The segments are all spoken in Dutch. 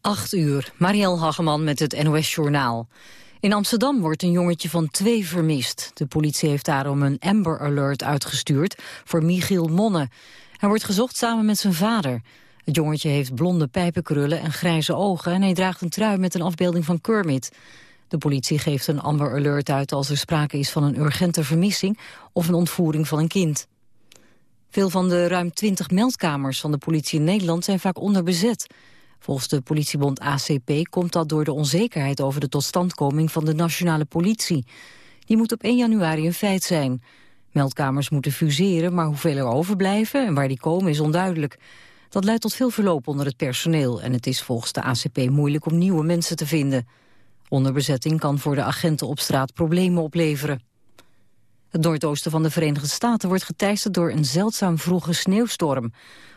8 uur, Marielle Hageman met het NOS Journaal. In Amsterdam wordt een jongetje van twee vermist. De politie heeft daarom een Amber Alert uitgestuurd voor Michiel Monne. Hij wordt gezocht samen met zijn vader. Het jongetje heeft blonde pijpenkrullen en grijze ogen... en hij draagt een trui met een afbeelding van Kermit. De politie geeft een Amber Alert uit als er sprake is van een urgente vermissing... of een ontvoering van een kind. Veel van de ruim 20 meldkamers van de politie in Nederland zijn vaak onderbezet... Volgens de politiebond ACP komt dat door de onzekerheid over de totstandkoming van de nationale politie. Die moet op 1 januari een feit zijn. Meldkamers moeten fuseren, maar hoeveel er overblijven en waar die komen is onduidelijk. Dat leidt tot veel verloop onder het personeel en het is volgens de ACP moeilijk om nieuwe mensen te vinden. Onderbezetting kan voor de agenten op straat problemen opleveren. Het noordoosten van de Verenigde Staten wordt geteisterd door een zeldzaam vroege sneeuwstorm.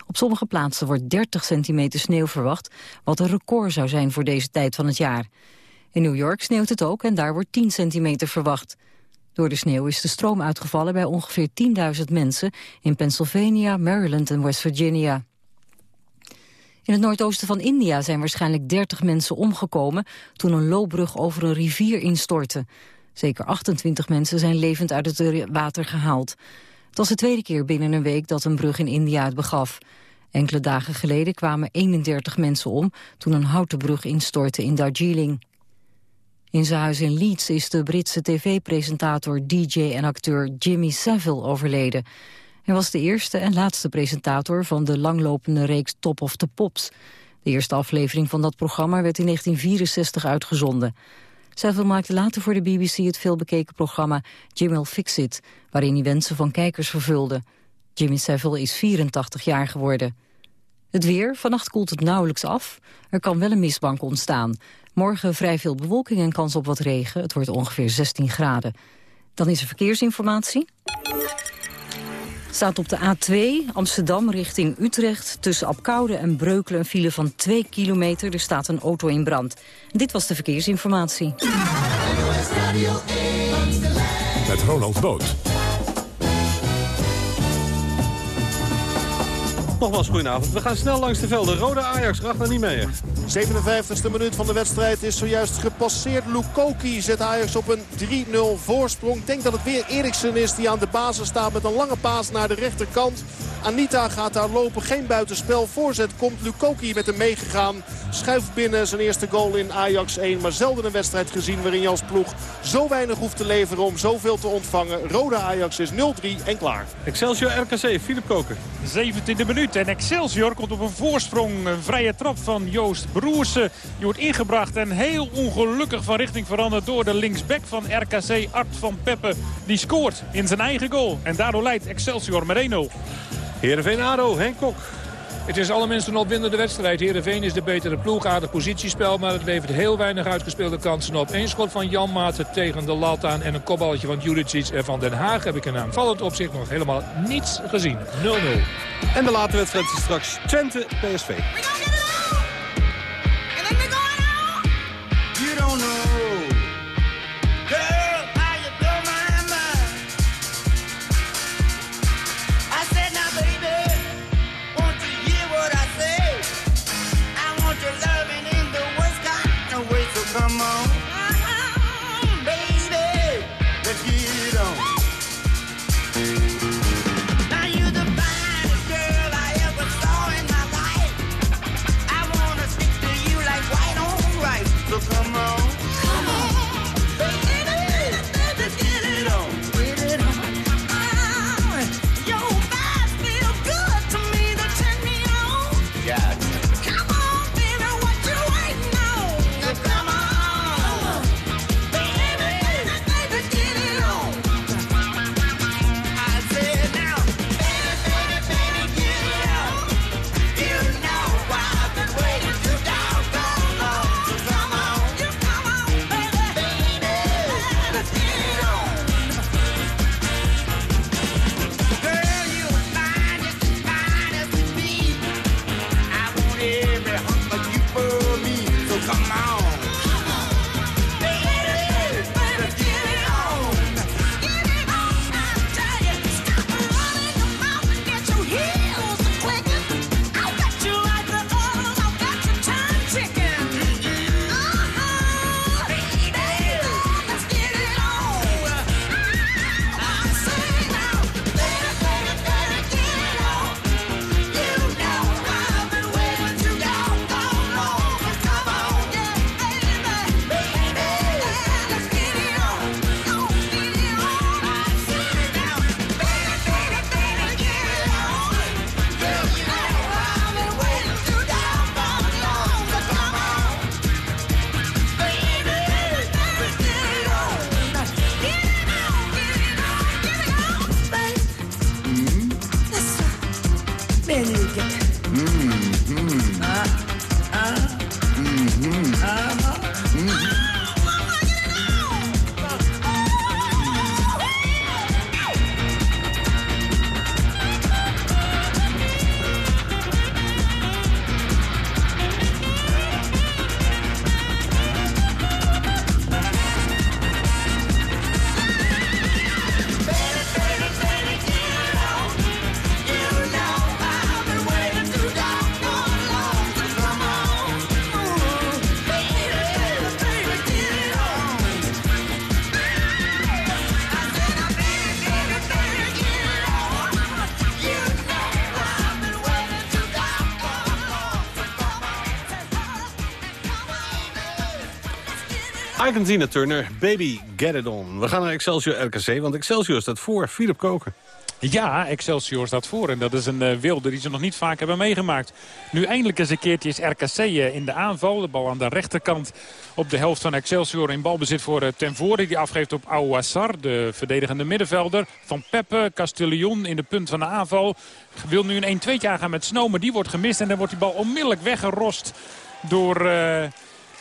Op sommige plaatsen wordt 30 centimeter sneeuw verwacht, wat een record zou zijn voor deze tijd van het jaar. In New York sneeuwt het ook en daar wordt 10 centimeter verwacht. Door de sneeuw is de stroom uitgevallen bij ongeveer 10.000 mensen in Pennsylvania, Maryland en West Virginia. In het noordoosten van India zijn waarschijnlijk 30 mensen omgekomen toen een loopbrug over een rivier instortte. Zeker 28 mensen zijn levend uit het water gehaald. Het was de tweede keer binnen een week dat een brug in India het begaf. Enkele dagen geleden kwamen 31 mensen om toen een houten brug instortte in Darjeeling. In zijn huis in Leeds is de Britse tv-presentator, DJ en acteur Jimmy Savile overleden. Hij was de eerste en laatste presentator van de langlopende reeks Top of the Pops. De eerste aflevering van dat programma werd in 1964 uitgezonden. Savile maakte later voor de BBC het veelbekeken programma Jim Will Fix It, waarin hij wensen van kijkers vervulde. Jimmy Savile is 84 jaar geworden. Het weer, vannacht koelt het nauwelijks af. Er kan wel een mistbank ontstaan. Morgen vrij veel bewolking en kans op wat regen. Het wordt ongeveer 16 graden. Dan is er verkeersinformatie. Staat op de A2 Amsterdam richting Utrecht. Tussen Apkoude en Breukelen een file van 2 kilometer. Er staat een auto in brand. Dit was de verkeersinformatie. Met Ronald Boot. Nogmaals, goedenavond. We gaan snel langs de velden. Rode Ajax, Ragnar niet meer. 57e minuut van de wedstrijd is zojuist gepasseerd. Lukoki zet Ajax op een 3-0 voorsprong. Ik denk dat het weer Eriksen is die aan de basis staat met een lange paas naar de rechterkant. Anita gaat daar lopen, geen buitenspel. Voorzet komt Lukoki met hem meegegaan. Schuift binnen zijn eerste goal in Ajax 1. Maar zelden een wedstrijd gezien waarin je als ploeg zo weinig hoeft te leveren om zoveel te ontvangen. Rode Ajax is 0-3 en klaar. Excelsior RKC, Filip Koken. 17e minuut en Excelsior komt op een voorsprong. Een vrije trap van Joost Broersen. Die wordt ingebracht en heel ongelukkig van richting veranderd door de linksback van RKC, Art van Peppe. Die scoort in zijn eigen goal. En daardoor leidt Excelsior met 1-0. Heerenveen ADO, Henk Kok. Het is allerminst een opwindende wedstrijd. Heerenveen is de betere ploeg, aardig positiespel... maar het levert heel weinig uitgespeelde kansen op. Eén schot van Jan Maarten tegen de lat aan... en een kopballetje van Juricic en van Den Haag heb ik een aanvallend opzicht nog helemaal niets gezien. 0-0. En de late wedstrijd is straks Twente PSV. You don't know. Turner, Baby Get It On. We gaan naar Excelsior RKC, want Excelsior staat voor. Philip Koken. Ja, Excelsior staat voor. En dat is een uh, wilde die ze nog niet vaak hebben meegemaakt. Nu eindelijk eens een keertje is RKC uh, in de aanval. De bal aan de rechterkant op de helft van Excelsior. In balbezit voor uh, Ten Voorde. Die afgeeft op Ouassar, de verdedigende middenvelder. Van Peppe, Castellion in de punt van de aanval. Wil nu een 1-2 aangaan met Snow, maar die wordt gemist. En dan wordt die bal onmiddellijk weggerost door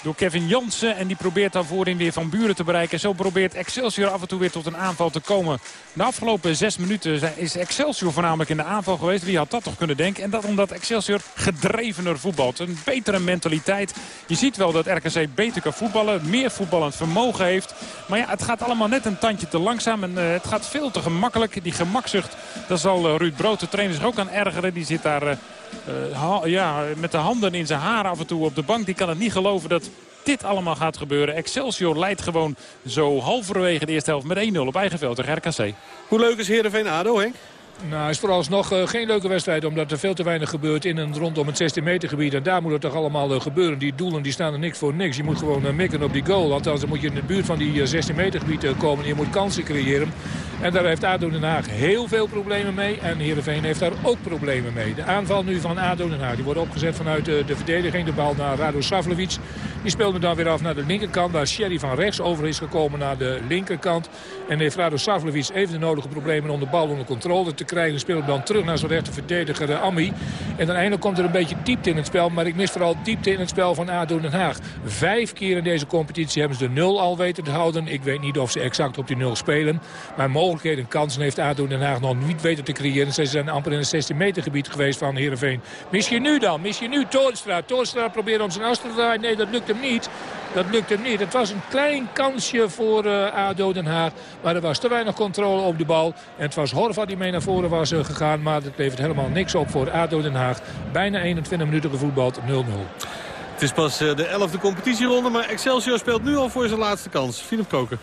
door Kevin Jansen. En die probeert dan voorin weer Van Buren te bereiken. Zo probeert Excelsior af en toe weer tot een aanval te komen. De afgelopen zes minuten is Excelsior voornamelijk in de aanval geweest. Wie had dat toch kunnen denken? En dat omdat Excelsior gedrevener voetbalt. Een betere mentaliteit. Je ziet wel dat RKC beter kan voetballen. Meer voetballend vermogen heeft. Maar ja, het gaat allemaal net een tandje te langzaam. En uh, het gaat veel te gemakkelijk. Die gemakzucht, daar zal uh, Ruud Brood, de trainer, zich ook aan ergeren. Die zit daar... Uh, uh, ja, met de handen in zijn haar af en toe op de bank. Die kan het niet geloven dat dit allemaal gaat gebeuren. Excelsior leidt gewoon zo halverwege de eerste helft met 1-0 op eigen veld tegen RKC. Hoe leuk is Heerenveen-ADO, Henk? Nou, is vooralsnog uh, geen leuke wedstrijd. Omdat er veel te weinig gebeurt in en rondom het 16 meter gebied. En daar moet het toch allemaal uh, gebeuren. Die doelen die staan er niks voor niks. Je moet gewoon uh, mikken op die goal. Althans, dan moet je in de buurt van die 16 meter gebied komen. Je moet kansen creëren. En daar heeft ADO Den Haag heel veel problemen mee. En Heerenveen heeft daar ook problemen mee. De aanval nu van ADO Den Haag. Die wordt opgezet vanuit de verdediging. De bal naar Rado Savlovic. Die speelde dan weer af naar de linkerkant. Waar Sherry van rechts over is gekomen naar de linkerkant. En heeft Rado Savlovic even de nodige problemen om de bal onder controle te krijgen. Speelt dan terug naar zijn rechterverdediger uh, Ammi. En dan eindelijk komt er een beetje diepte in het spel. Maar ik mis vooral diepte in het spel van ADO Den Haag. Vijf keer in deze competitie hebben ze de nul al weten te houden. Ik weet niet of ze exact op die nul spelen. Maar mogelijkheden en kansen heeft ADO Den Haag nog niet weten te creëren. Ze zijn amper in het 16 meter gebied geweest van Heerenveen. Misschien nu dan. Misschien nu Toornstra. Toornstra probeert om zijn as te draaien. Nee, dat lukt hem niet. Dat lukt hem niet. Het was een klein kansje voor uh, ADO Den Haag. Maar er was te weinig controle op de bal. En het was Horvat die mee naar voren was uh, gegaan. Maar dat levert helemaal niks op voor ADO Den Haag. Bijna 21 minuten gevoetbald 0-0. Het is pas uh, de 11e competitieronde. Maar Excelsior speelt nu al voor zijn laatste kans. Philip Koken.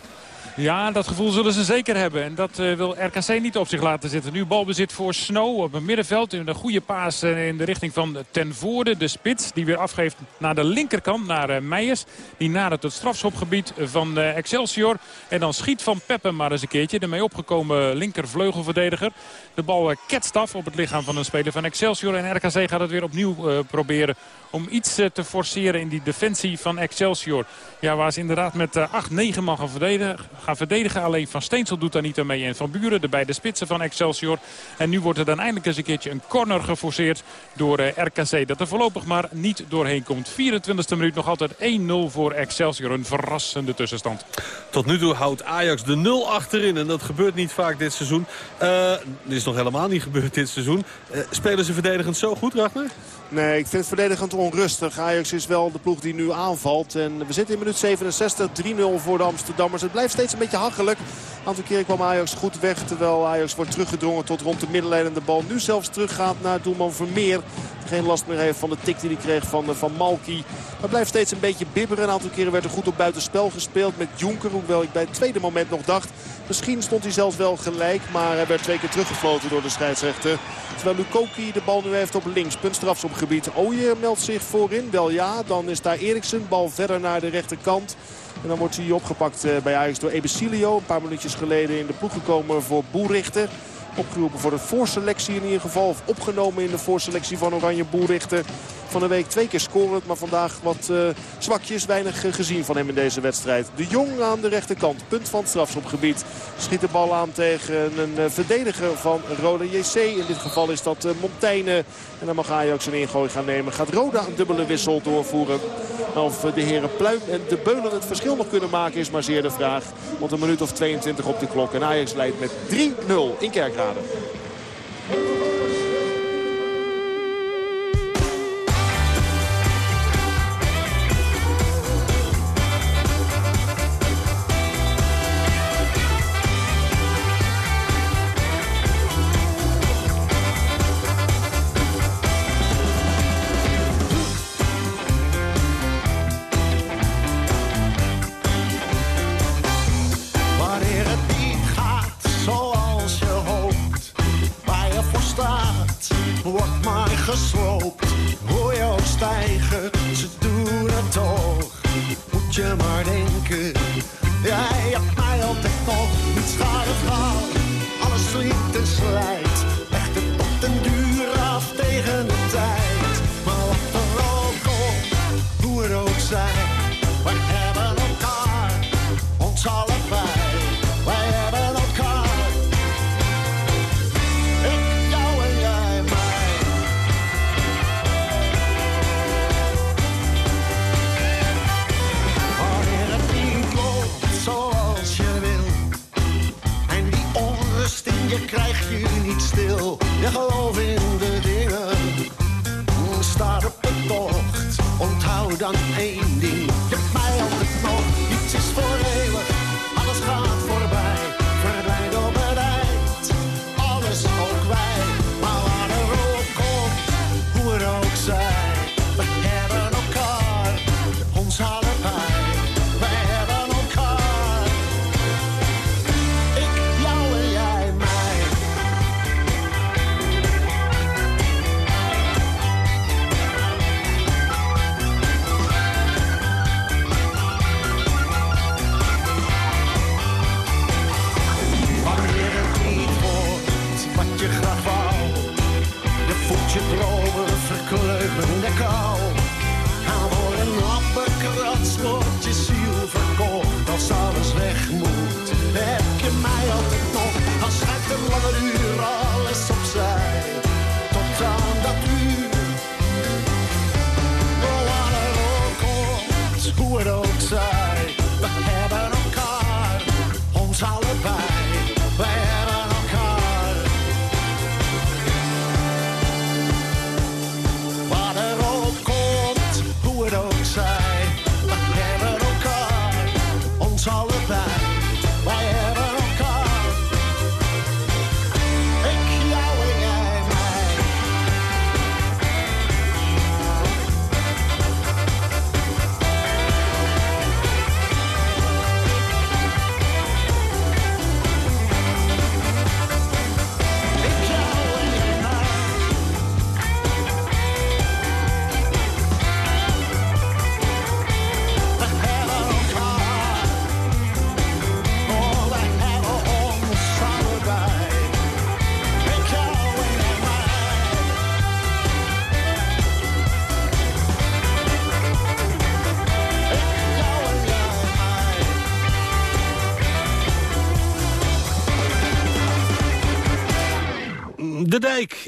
Ja, dat gevoel zullen ze zeker hebben. En dat uh, wil RKC niet op zich laten zitten. Nu balbezit voor Snow op het middenveld. Een goede paas uh, in de richting van Ten Voorde, de spits. Die weer afgeeft naar de linkerkant, naar uh, Meijers. Die nadert het strafschopgebied van Excelsior. En dan schiet Van Peppen maar eens een keertje. De mee opgekomen linkervleugelverdediger. De bal ketst af op het lichaam van een speler van Excelsior. En RKC gaat het weer opnieuw proberen om iets te forceren in die defensie van Excelsior. Ja, waar ze inderdaad met 8-9 man gaan verdedigen, gaan verdedigen. Alleen Van Steensel doet daar niet aan mee. En Van Buren, de beide spitsen van Excelsior. En nu wordt er dan eindelijk eens een keertje een corner geforceerd door eh, RKC. Dat er voorlopig maar niet doorheen komt. 24e minuut nog altijd 1-0 voor Excelsior. Een verrassende tussenstand. Tot nu toe houdt Ajax de 0 achterin. En dat gebeurt niet vaak dit seizoen. Uh, dit is nog helemaal niet gebeurd dit seizoen. Uh, spelen ze verdedigend zo goed, Ragnar? Nee, ik vind het verdedigend onrustig. Ajax is wel de ploeg die nu aanvalt. En we zitten in minuut 67, 3-0 voor de Amsterdammers. Het blijft steeds een beetje hachelijk. Een aantal keren kwam Ajax goed weg. Terwijl Ajax wordt teruggedrongen tot rond de middenlijn. En de bal nu zelfs teruggaat naar doelman Vermeer. Geen last meer heeft van de tik die hij kreeg van, van Malki. Maar blijft steeds een beetje bibberen. Een aantal keren werd er goed op buitenspel gespeeld met Jonker. Hoewel ik bij het tweede moment nog dacht... Misschien stond hij zelfs wel gelijk. Maar hij werd twee keer teruggefloten door de scheidsrechter. Terwijl Lukoki de bal nu heeft op links. Puntstrafsopgebied. Ooyer meldt zich voorin. Wel ja, dan is daar Eriksen. Bal verder naar de rechterkant. En dan wordt hij opgepakt bij Ajax door Ebesilio. Een paar minuutjes geleden in de ploeg gekomen voor Boerichter. Opgeroepen voor de voorselectie in ieder geval. Of opgenomen in de voorselectie van Oranje Boerichter. Van de week twee keer scorend, maar vandaag wat uh, zwakjes. Weinig uh, gezien van hem in deze wedstrijd. De Jong aan de rechterkant, punt van het strafschopgebied. Schiet de bal aan tegen een uh, verdediger van Roda JC. In dit geval is dat Montaigne. En dan mag Ajax een ingooi gaan nemen. Gaat Roda een dubbele wissel doorvoeren. Of de heren Pluim en de Beulen het verschil nog kunnen maken is maar zeer de vraag. Want een minuut of 22 op de klok. En Ajax leidt met 3-0 in Kerkrade.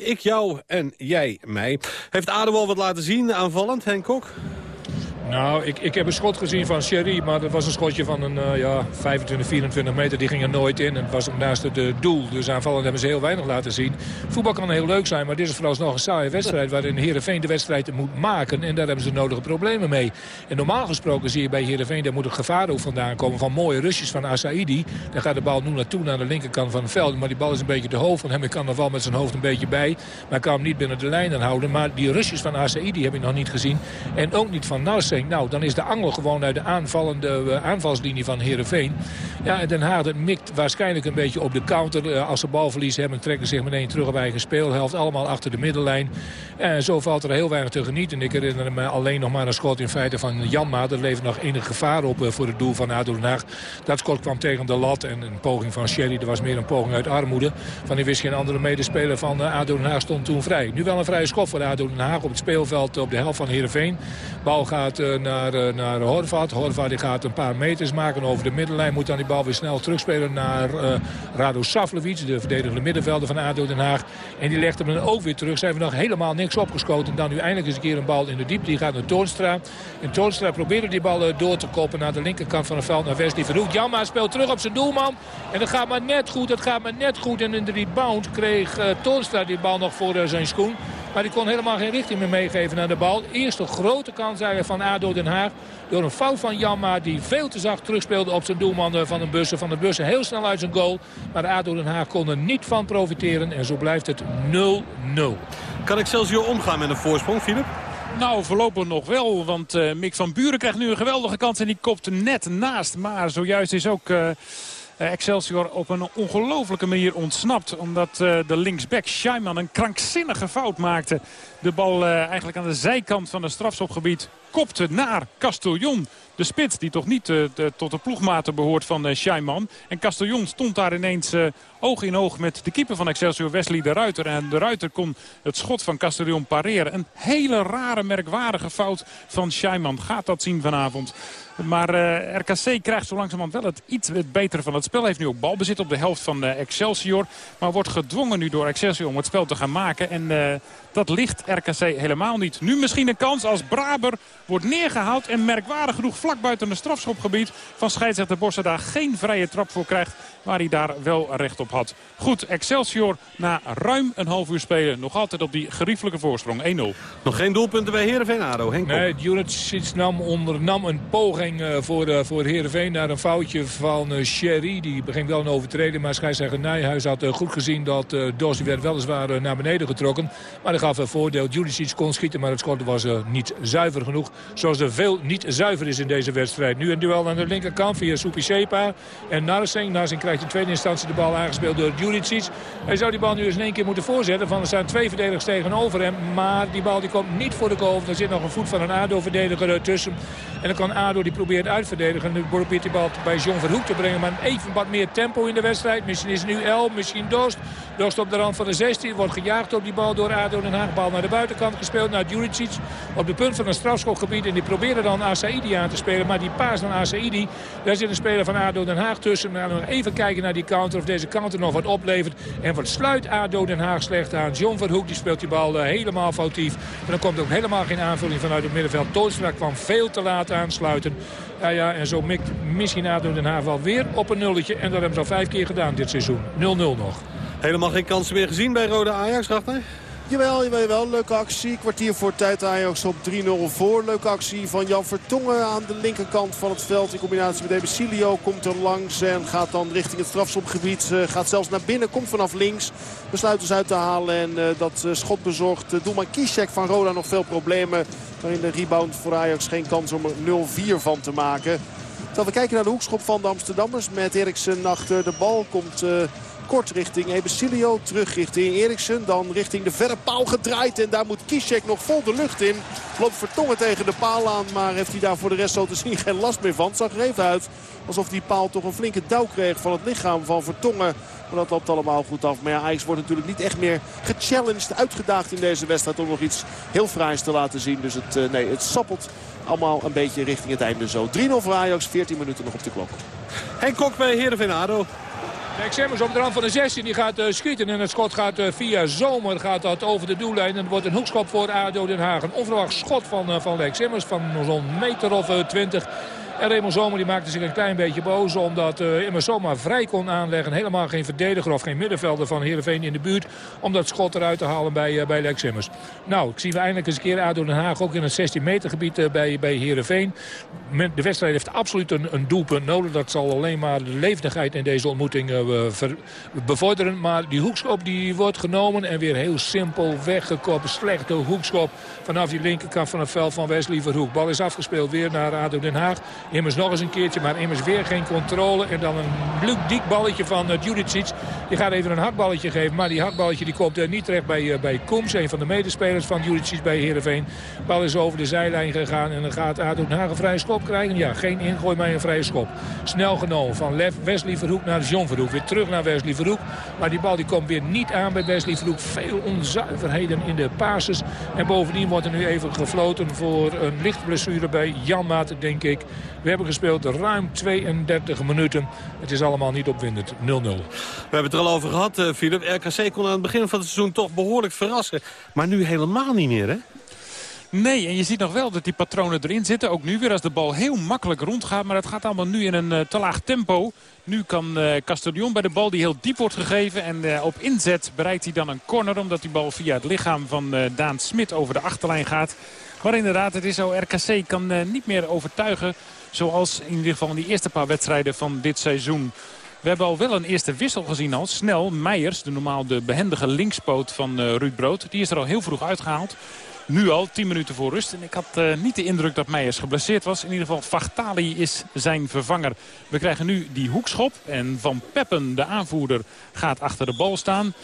Ik jou en jij mij. Heeft ADO al wat laten zien aanvallend, Henk Kok? Nou, ik, ik heb een schot gezien van Sherry, maar dat was een schotje van een eh, ja, 25, 24 meter. Die ging er nooit in en het was ook naast het eh, doel. Dus aanvallend hebben ze heel weinig laten zien. Voetbal kan heel leuk zijn, maar dit is vooralsnog een saaie wedstrijd... waarin Heerenveen de wedstrijd moet maken en daar hebben ze nodige problemen mee. En normaal gesproken zie je bij Heerenveen, daar moet het gevaar ook vandaan komen... van mooie rushes van Asaidi. Daar gaat de bal nu naartoe naar de linkerkant van het veld. Maar die bal is een beetje te hoog van hem. Kan er wel met zijn hoofd een beetje bij, maar kan hem niet binnen de lijnen houden. Maar die rushes van Asaidi heb ik nog niet gezien. En ook niet van Narsing. Nou, dan is de angel gewoon uit de aanvallende uh, aanvalslinie van Heerenveen. Ja, en Den Haag mikt waarschijnlijk een beetje op de counter. Uh, als ze balverlies hebben, trekken zich meteen terug op eigen speelhelft. Allemaal achter de middenlijn. En zo valt er heel weinig te genieten. Ik herinner me alleen nog maar een schot in feite van Janma. Er levert nog enig gevaar op voor het doel van ADO Den Haag. Dat schot kwam tegen de lat. En een poging van Sherry, dat was meer een poging uit armoede. Van die wist geen andere medespeler van ADO Den Haag stond toen vrij. Nu wel een vrije schot voor ADO Den Haag op het speelveld op de helft van Heerenveen. Bal gaat naar, uh, naar Horvath. Horvath die gaat een paar meters maken over de middenlijn. Moet dan die bal weer snel terugspelen naar uh, Rado Savlovic. De verdedigende middenvelder van ADO Den Haag. En die legt hem dan ook weer terug. Ze hebben nog helemaal niks opgeschoten. Dan nu eindelijk eens een keer een bal in de diepte. Die gaat naar Toornstra. En Toornstra probeerde die bal door te koppen naar de linkerkant van het veld. Naar Wesley Verhoek. Jamma speelt terug op zijn doelman. En dat gaat maar net goed. Dat gaat maar net goed. En in de rebound kreeg Toornstra die bal nog voor zijn schoen. Maar die kon helemaal geen richting meer meegeven naar de bal. Eerste grote kans eigenlijk van ADO Den Haag. Door een fout van Janma die veel te zacht terugspeelde op zijn doelman van de bussen. Van de bussen heel snel uit zijn goal. Maar ADO Den Haag kon er niet van profiteren. En zo blijft het 0-0. Kan Excelsior omgaan met een voorsprong, Philip? Nou, voorlopig nog wel. Want uh, Mick van Buren krijgt nu een geweldige kans. En die kopt net naast. Maar zojuist is ook... Uh... Excelsior op een ongelofelijke manier ontsnapt. Omdat uh, de linksback Scheiman een krankzinnige fout maakte. De bal uh, eigenlijk aan de zijkant van het strafschopgebied kopte naar Castellon. De spits die toch niet tot de ploegmaten behoort van uh. En Castellon stond daar ineens oog in oog met de keeper van Excelsior, Wesley de Ruiter. En de Ruiter kon het schot van Castellon pareren. Een hele rare, merkwaardige fout van Scheiman. Gaat dat zien vanavond. Maar eh, RKC krijgt zo langzamerhand wel het iets het betere van het spel. Heeft nu ook balbezit op de helft van eh, Excelsior. Maar wordt gedwongen nu door Excelsior om het spel te gaan maken. En eh, dat ligt RKC helemaal niet. Nu misschien een kans als Braber wordt neergehaald. En merkwaardig genoeg vlak buiten het strafschopgebied van scheidsrechter Bossen daar geen vrije trap voor krijgt. Waar hij daar wel recht op had. Goed, Excelsior na ruim een half uur spelen. Nog altijd op die geriefelijke voorsprong. 1-0. Nog geen doelpunten bij Heerenveen, Ado. Henk. Nee, Juricic nam ondernam een poging eh, voor, uh, voor Heerenveen naar een foutje van uh, Sherry. Die begint wel een overtreding, maar scheidsrechter Nijhuis had goed gezien dat Dossi werd weliswaar naar beneden getrokken. Maar hij gaf een voordeel. Juricic kon schieten, maar het schot was niet zuiver genoeg. Zoals er veel niet zuiver is in deze wedstrijd. Nu een duel aan de linkerkant via Soepi Sepa en Narsing. Narsing krijgt in tweede instantie de bal aangespeeld door Juricic. Hij zou die bal nu eens in één keer moeten voorzetten. Van er staan twee verdedigers tegenover hem. Maar die bal die komt niet voor de goal. Er zit nog een voet van een ADO-verdediger tussen. En dan kan ADO die probeert uitverdedigen. Nu probeert die bal bij John Verhoek te brengen. Maar even wat meer tempo in de wedstrijd. Misschien is het nu El, misschien Dost. Dost op de rand van de 16. Wordt gejaagd op die bal door ADO Den Haag. Bal naar de buitenkant gespeeld naar Juricic. Op de punt van een strafschopgebied. En die probeerde dan Asaidi aan te spelen. Maar die paas van Asaidi. Daar zit een speler van ADO Den Haag tussen. We even kijken naar die counter. Of deze counter nog wat oplevert. En wat sluit ADO Den Haag slecht aan. John Verhoek die speelt die bal uh, helemaal foutief. En dan komt ook helemaal geen aanvulling vanuit het middenveld. Toornstra kwam veel te laat aansluiten. Ja, ja, en zo mikt misschien ADO Den Haag wel weer op een nulletje. En dat hebben ze al vijf keer gedaan dit seizoen. 0-0 nog. Helemaal geen kansen meer gezien bij Rode Ajax, Ragnar? Jawel, jawel, jawel. Leuke actie. Kwartier voor tijd Ajax op 3-0 voor. Leuke actie van Jan Vertongen aan de linkerkant van het veld. In combinatie met Ebesilio komt er langs en gaat dan richting het strafschopgebied. Uh, gaat zelfs naar binnen, komt vanaf links. Besluit dus uit te halen en uh, dat uh, schot bezorgt. Doelman Kishek van Roda nog veel problemen. Maar in de rebound voor Ajax geen kans om er 0-4 van te maken. Terwijl we kijken naar de hoekschop van de Amsterdammers. Met Eriksen achter de bal komt kort richting Ebesilio. Terug richting Eriksen. Dan richting de verre paal gedraaid. En daar moet Kishek nog vol de lucht in. Loopt Vertongen tegen de paal aan. Maar heeft hij daar voor de rest zo te zien geen last meer van. Zag er even uit alsof die paal toch een flinke douw kreeg van het lichaam van Vertongen. Maar dat loopt allemaal goed af. Maar ja, Ajax wordt natuurlijk niet echt meer gechallenged, uitgedaagd in deze wedstrijd. Om nog iets heel fraais te laten zien. Dus het, uh, nee, het sappelt allemaal een beetje richting het einde zo. 3-0 voor Ajax, 14 minuten nog op de klok. Henk Kok bij Heerenveen ADO. Xemmers op de rand van de 16. Die gaat uh, schieten. En het schot gaat uh, via Zomer gaat dat over de doellijn. En er wordt een hoekschop voor ADO Den Haag. Een onverwacht schot van, uh, van Lex Emmers van zo'n meter of 20. En Raymond Zomer die maakte zich een klein beetje boos. Omdat uh, Immers zomaar vrij kon aanleggen. Helemaal geen verdediger of geen middenvelder van Heerenveen in de buurt. Om dat schot eruit te halen bij, uh, bij Lex Immers. Nou, ik zie we eindelijk eens een keer ADO Den Haag. Ook in het 16 meter gebied uh, bij, bij Heerenveen. De wedstrijd heeft absoluut een, een doelpunt nodig. Dat zal alleen maar de levendigheid in deze ontmoeting bevorderen. Maar die hoekschop die wordt genomen. En weer heel simpel weggekopt. Slechte hoekschop vanaf die linkerkant van het veld van Wesley Verhoek. Bal is afgespeeld weer naar ADO Den Haag. Immers nog eens een keertje, maar immers weer geen controle. En dan een ludiek balletje van uh. Die gaat even een hakballetje geven. Maar die hakballetje die komt uh, niet terecht bij, uh, bij Koems. Een van de medespelers van Judicic bij Heerenveen. Bal is over de zijlijn gegaan. En dan gaat ADO Den een vrije schop krijgen. Ja, geen ingooi, maar een vrije schop. Snel genomen van Lef, Wesley Verhoek naar John Verhoek. Weer terug naar Wesley Verhoek. Maar die bal die komt weer niet aan bij Wesley Verhoek. Veel onzuiverheden in de passes. En bovendien wordt er nu even gefloten voor een lichtblessure bij Jan Maat, denk ik. We hebben gespeeld ruim 32 minuten. Het is allemaal niet opwindend. 0-0. We hebben het er al over gehad, uh, Philip. RKC kon aan het begin van het seizoen toch behoorlijk verrassen. Maar nu helemaal niet meer, hè? Nee, en je ziet nog wel dat die patronen erin zitten. Ook nu weer als de bal heel makkelijk rondgaat. Maar het gaat allemaal nu in een uh, te laag tempo. Nu kan uh, Castellon bij de bal die heel diep wordt gegeven. En uh, op inzet bereikt hij dan een corner. Omdat die bal via het lichaam van uh, Daan Smit over de achterlijn gaat. Maar inderdaad, het is zo. RKC kan niet meer overtuigen. Zoals in ieder geval in die eerste paar wedstrijden van dit seizoen. We hebben al wel een eerste wissel gezien al. Snel, Meijers, de normaal de behendige linkspoot van uh, Ruud Brood. Die is er al heel vroeg uitgehaald. Nu al, 10 minuten voor rust. En ik had uh, niet de indruk dat Meijers geblesseerd was. In ieder geval, Vachtali is zijn vervanger. We krijgen nu die hoekschop. En Van Peppen, de aanvoerder, gaat achter de bal staan.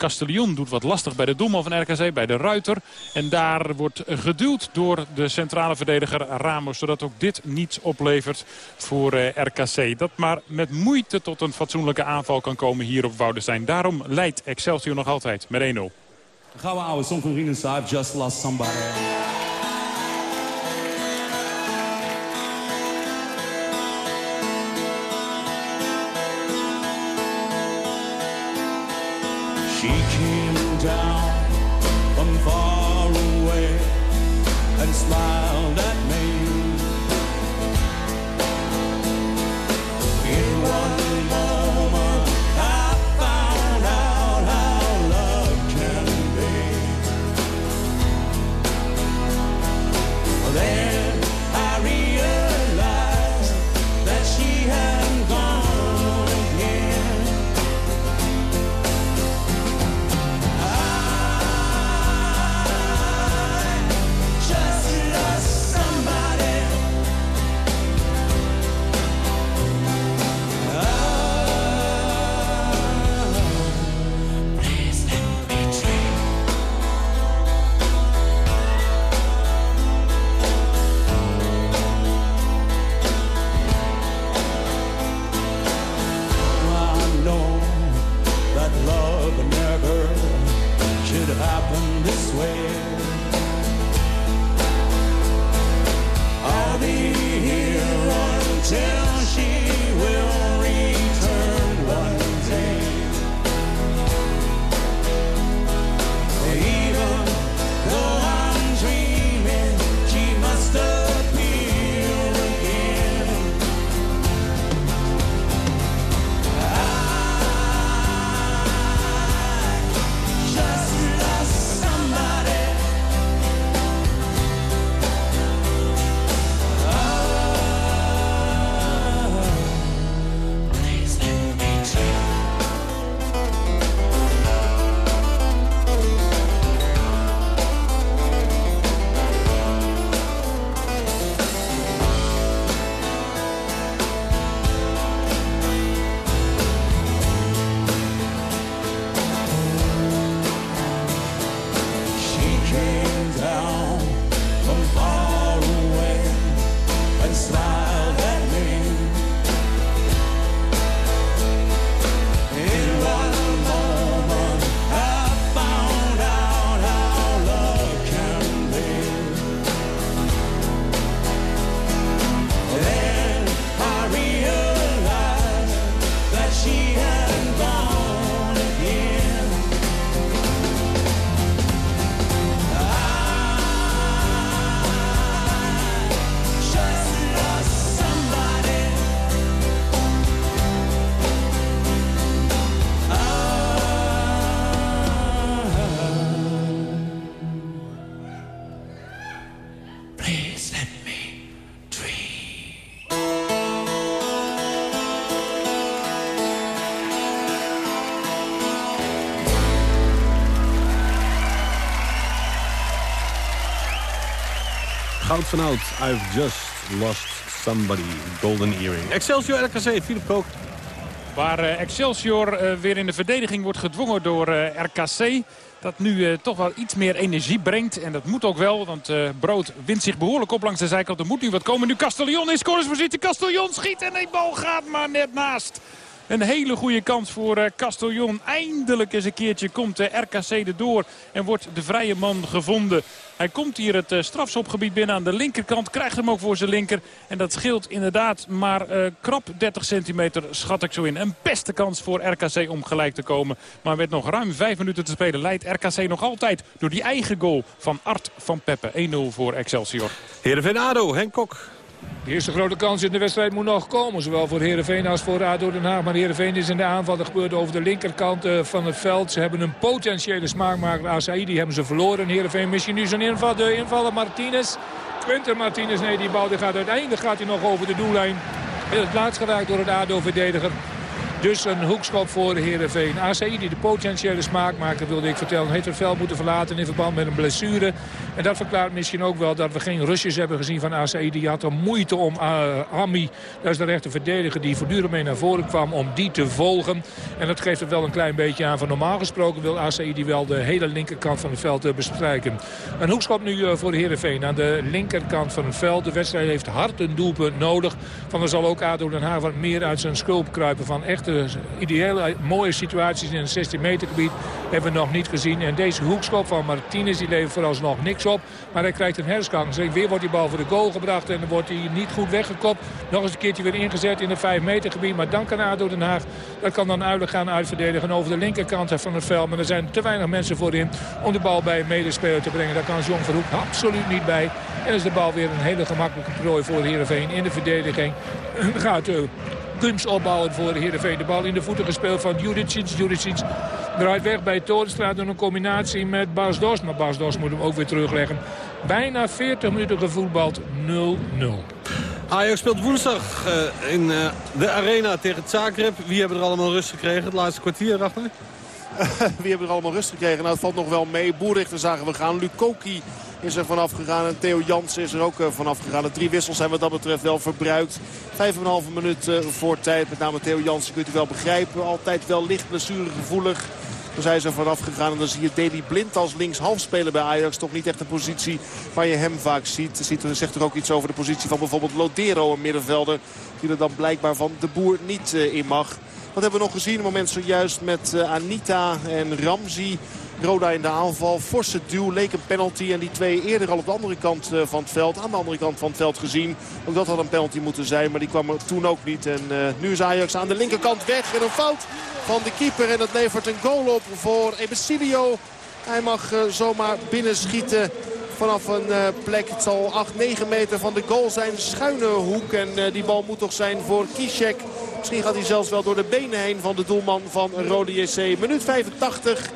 Castellion doet wat lastig bij de doelman van RKC, bij de Ruiter. En daar wordt geduwd door de centrale verdediger Ramos. Zodat ook dit niets oplevert voor uh, RKC. Dat maar met moeite tot een fatsoenlijke aanval kan komen hier op Woudenstein. Daarom leidt Excelsior nog altijd met 1-0. Dan gaan we oude song van just lost somebody. life. Van oud. I've just lost somebody. Golden earring. Excelsior RKC. Philip Kook. Waar eh, Excelsior eh, weer in de verdediging wordt gedwongen door eh, RKC. Dat nu toch wel iets meer energie brengt. En dat moet ook wel, want Brood wint zich behoorlijk op langs de zijkant. Er moet nu wat komen. Nu Castellon in scorespositie. Castellon schiet en die bal gaat maar net naast. Een hele goede kans voor eh, Castellon. Eindelijk eens een keertje komt de RKC erdoor en wordt de vrije man gevonden. Hij komt hier het eh, strafschopgebied binnen aan de linkerkant. Krijgt hem ook voor zijn linker. En dat scheelt inderdaad maar eh, krap 30 centimeter schat ik zo in. Een beste kans voor RKC om gelijk te komen. Maar met nog ruim vijf minuten te spelen leidt RKC nog altijd door die eigen goal van Art van Peppe. 1-0 voor Excelsior. Heerenveen ADO. Henk Kok. De eerste grote kans in de wedstrijd moet nog komen. Zowel voor Heerenveen als voor ADO Den Haag. Maar Heerenveen is in de aanval. Dat gebeurt over de linkerkant eh, van het veld. Ze hebben een potentiële smaakmaker. Asaï, die hebben ze verloren. Heerenveen misschien nu zijn inval. De invaller Martinez. Quinten Martinez. Nee, die bal die gaat uiteindelijk gaat hij nog over de doellijn. Het laatst geraakt door het ADO-verdediger. Dus een hoekschop voor Heerenveen. ACI die de potentiële smaakmaker, wilde ik vertellen, heeft het veld moeten verlaten in verband met een blessure. En dat verklaart misschien ook wel dat we geen rushes hebben gezien van ACI. Die had er moeite om uh, Ami, dat is de rechter verdediger die voortdurend mee naar voren kwam, om die te volgen. En dat geeft het wel een klein beetje aan. Van normaal gesproken wil ACI die wel de hele linkerkant van het veld uh, bestrijken. Een hoekschop nu uh, voor Heerenveen aan de linkerkant van het veld. De wedstrijd heeft hard een doelpunt nodig. Van er zal ook ADO Den Haag wat meer uit zijn schulp kruipen van echt ideale, mooie situaties in het 16 meter gebied hebben we nog niet gezien. En deze hoekschop van Martinez die levert vooralsnog niks op. Maar hij krijgt een herskans. Weer wordt die bal voor de goal gebracht en dan wordt hij niet goed weggekopt. Nog eens een keertje weer ingezet in het 5 meter gebied. Maar dan kan ADO Den Haag, dat kan dan Uilen gaan uitverdedigen over de linkerkant van het veld. Maar er zijn te weinig mensen voorin om de bal bij een medespeler te brengen. Daar kan John Verhoek absoluut niet bij. En is de bal weer een hele gemakkelijke prooi voor Heerenveen in de verdediging. Gaat Gums opbouwen voor Heerenveen. De bal in de voeten gespeeld van Juricic. Juricic draait weg bij Torenstraat door een combinatie met Bas Dos. Maar Bas Dos moet hem ook weer terugleggen. Bijna 40 minuten gevoetbald 0-0. Ajax speelt woensdag uh, in uh, de arena tegen Zagreb. Wie hebben er allemaal rust gekregen het laatste kwartier, Ragnar? Wie hebben er allemaal rust gekregen? Nou, het valt nog wel mee. Boerrichter zagen we gaan. Lukoki is er vanaf gegaan. En Theo Jans is er ook uh, vanaf gegaan. De drie wissels zijn wat dat betreft wel verbruikt. Vijf en een halve minuut uh, voor tijd. Met name Theo Jans kunt u wel begrijpen. Altijd wel licht blessuregevoelig. Hij is er vanaf gegaan. En dan zie je Deli Blind als linkshalfspeler bij Ajax. Toch niet echt een positie waar je hem vaak ziet. ziet er, zegt er ook iets over de positie van bijvoorbeeld Lodero, een middenvelder. Die er dan blijkbaar van de boer niet uh, in mag. Wat hebben we nog gezien? Een moment zojuist met Anita en Ramzi. Roda in de aanval. Forse duw leek een penalty. En die twee eerder al op de andere kant uh, van het veld. Aan de andere kant van het veld gezien. Ook dat had een penalty moeten zijn. Maar die kwam er toen ook niet. En uh, nu is Ajax aan de linkerkant weg. En een fout van de keeper. En dat levert een goal op voor Ebesilio. Hij mag uh, zomaar binnenschieten vanaf een plek. Het zal 8, 9 meter van de goal zijn. Schuine hoek. En die bal moet toch zijn voor Kishek. Misschien gaat hij zelfs wel door de benen heen van de doelman van Rode JC. Minuut 85.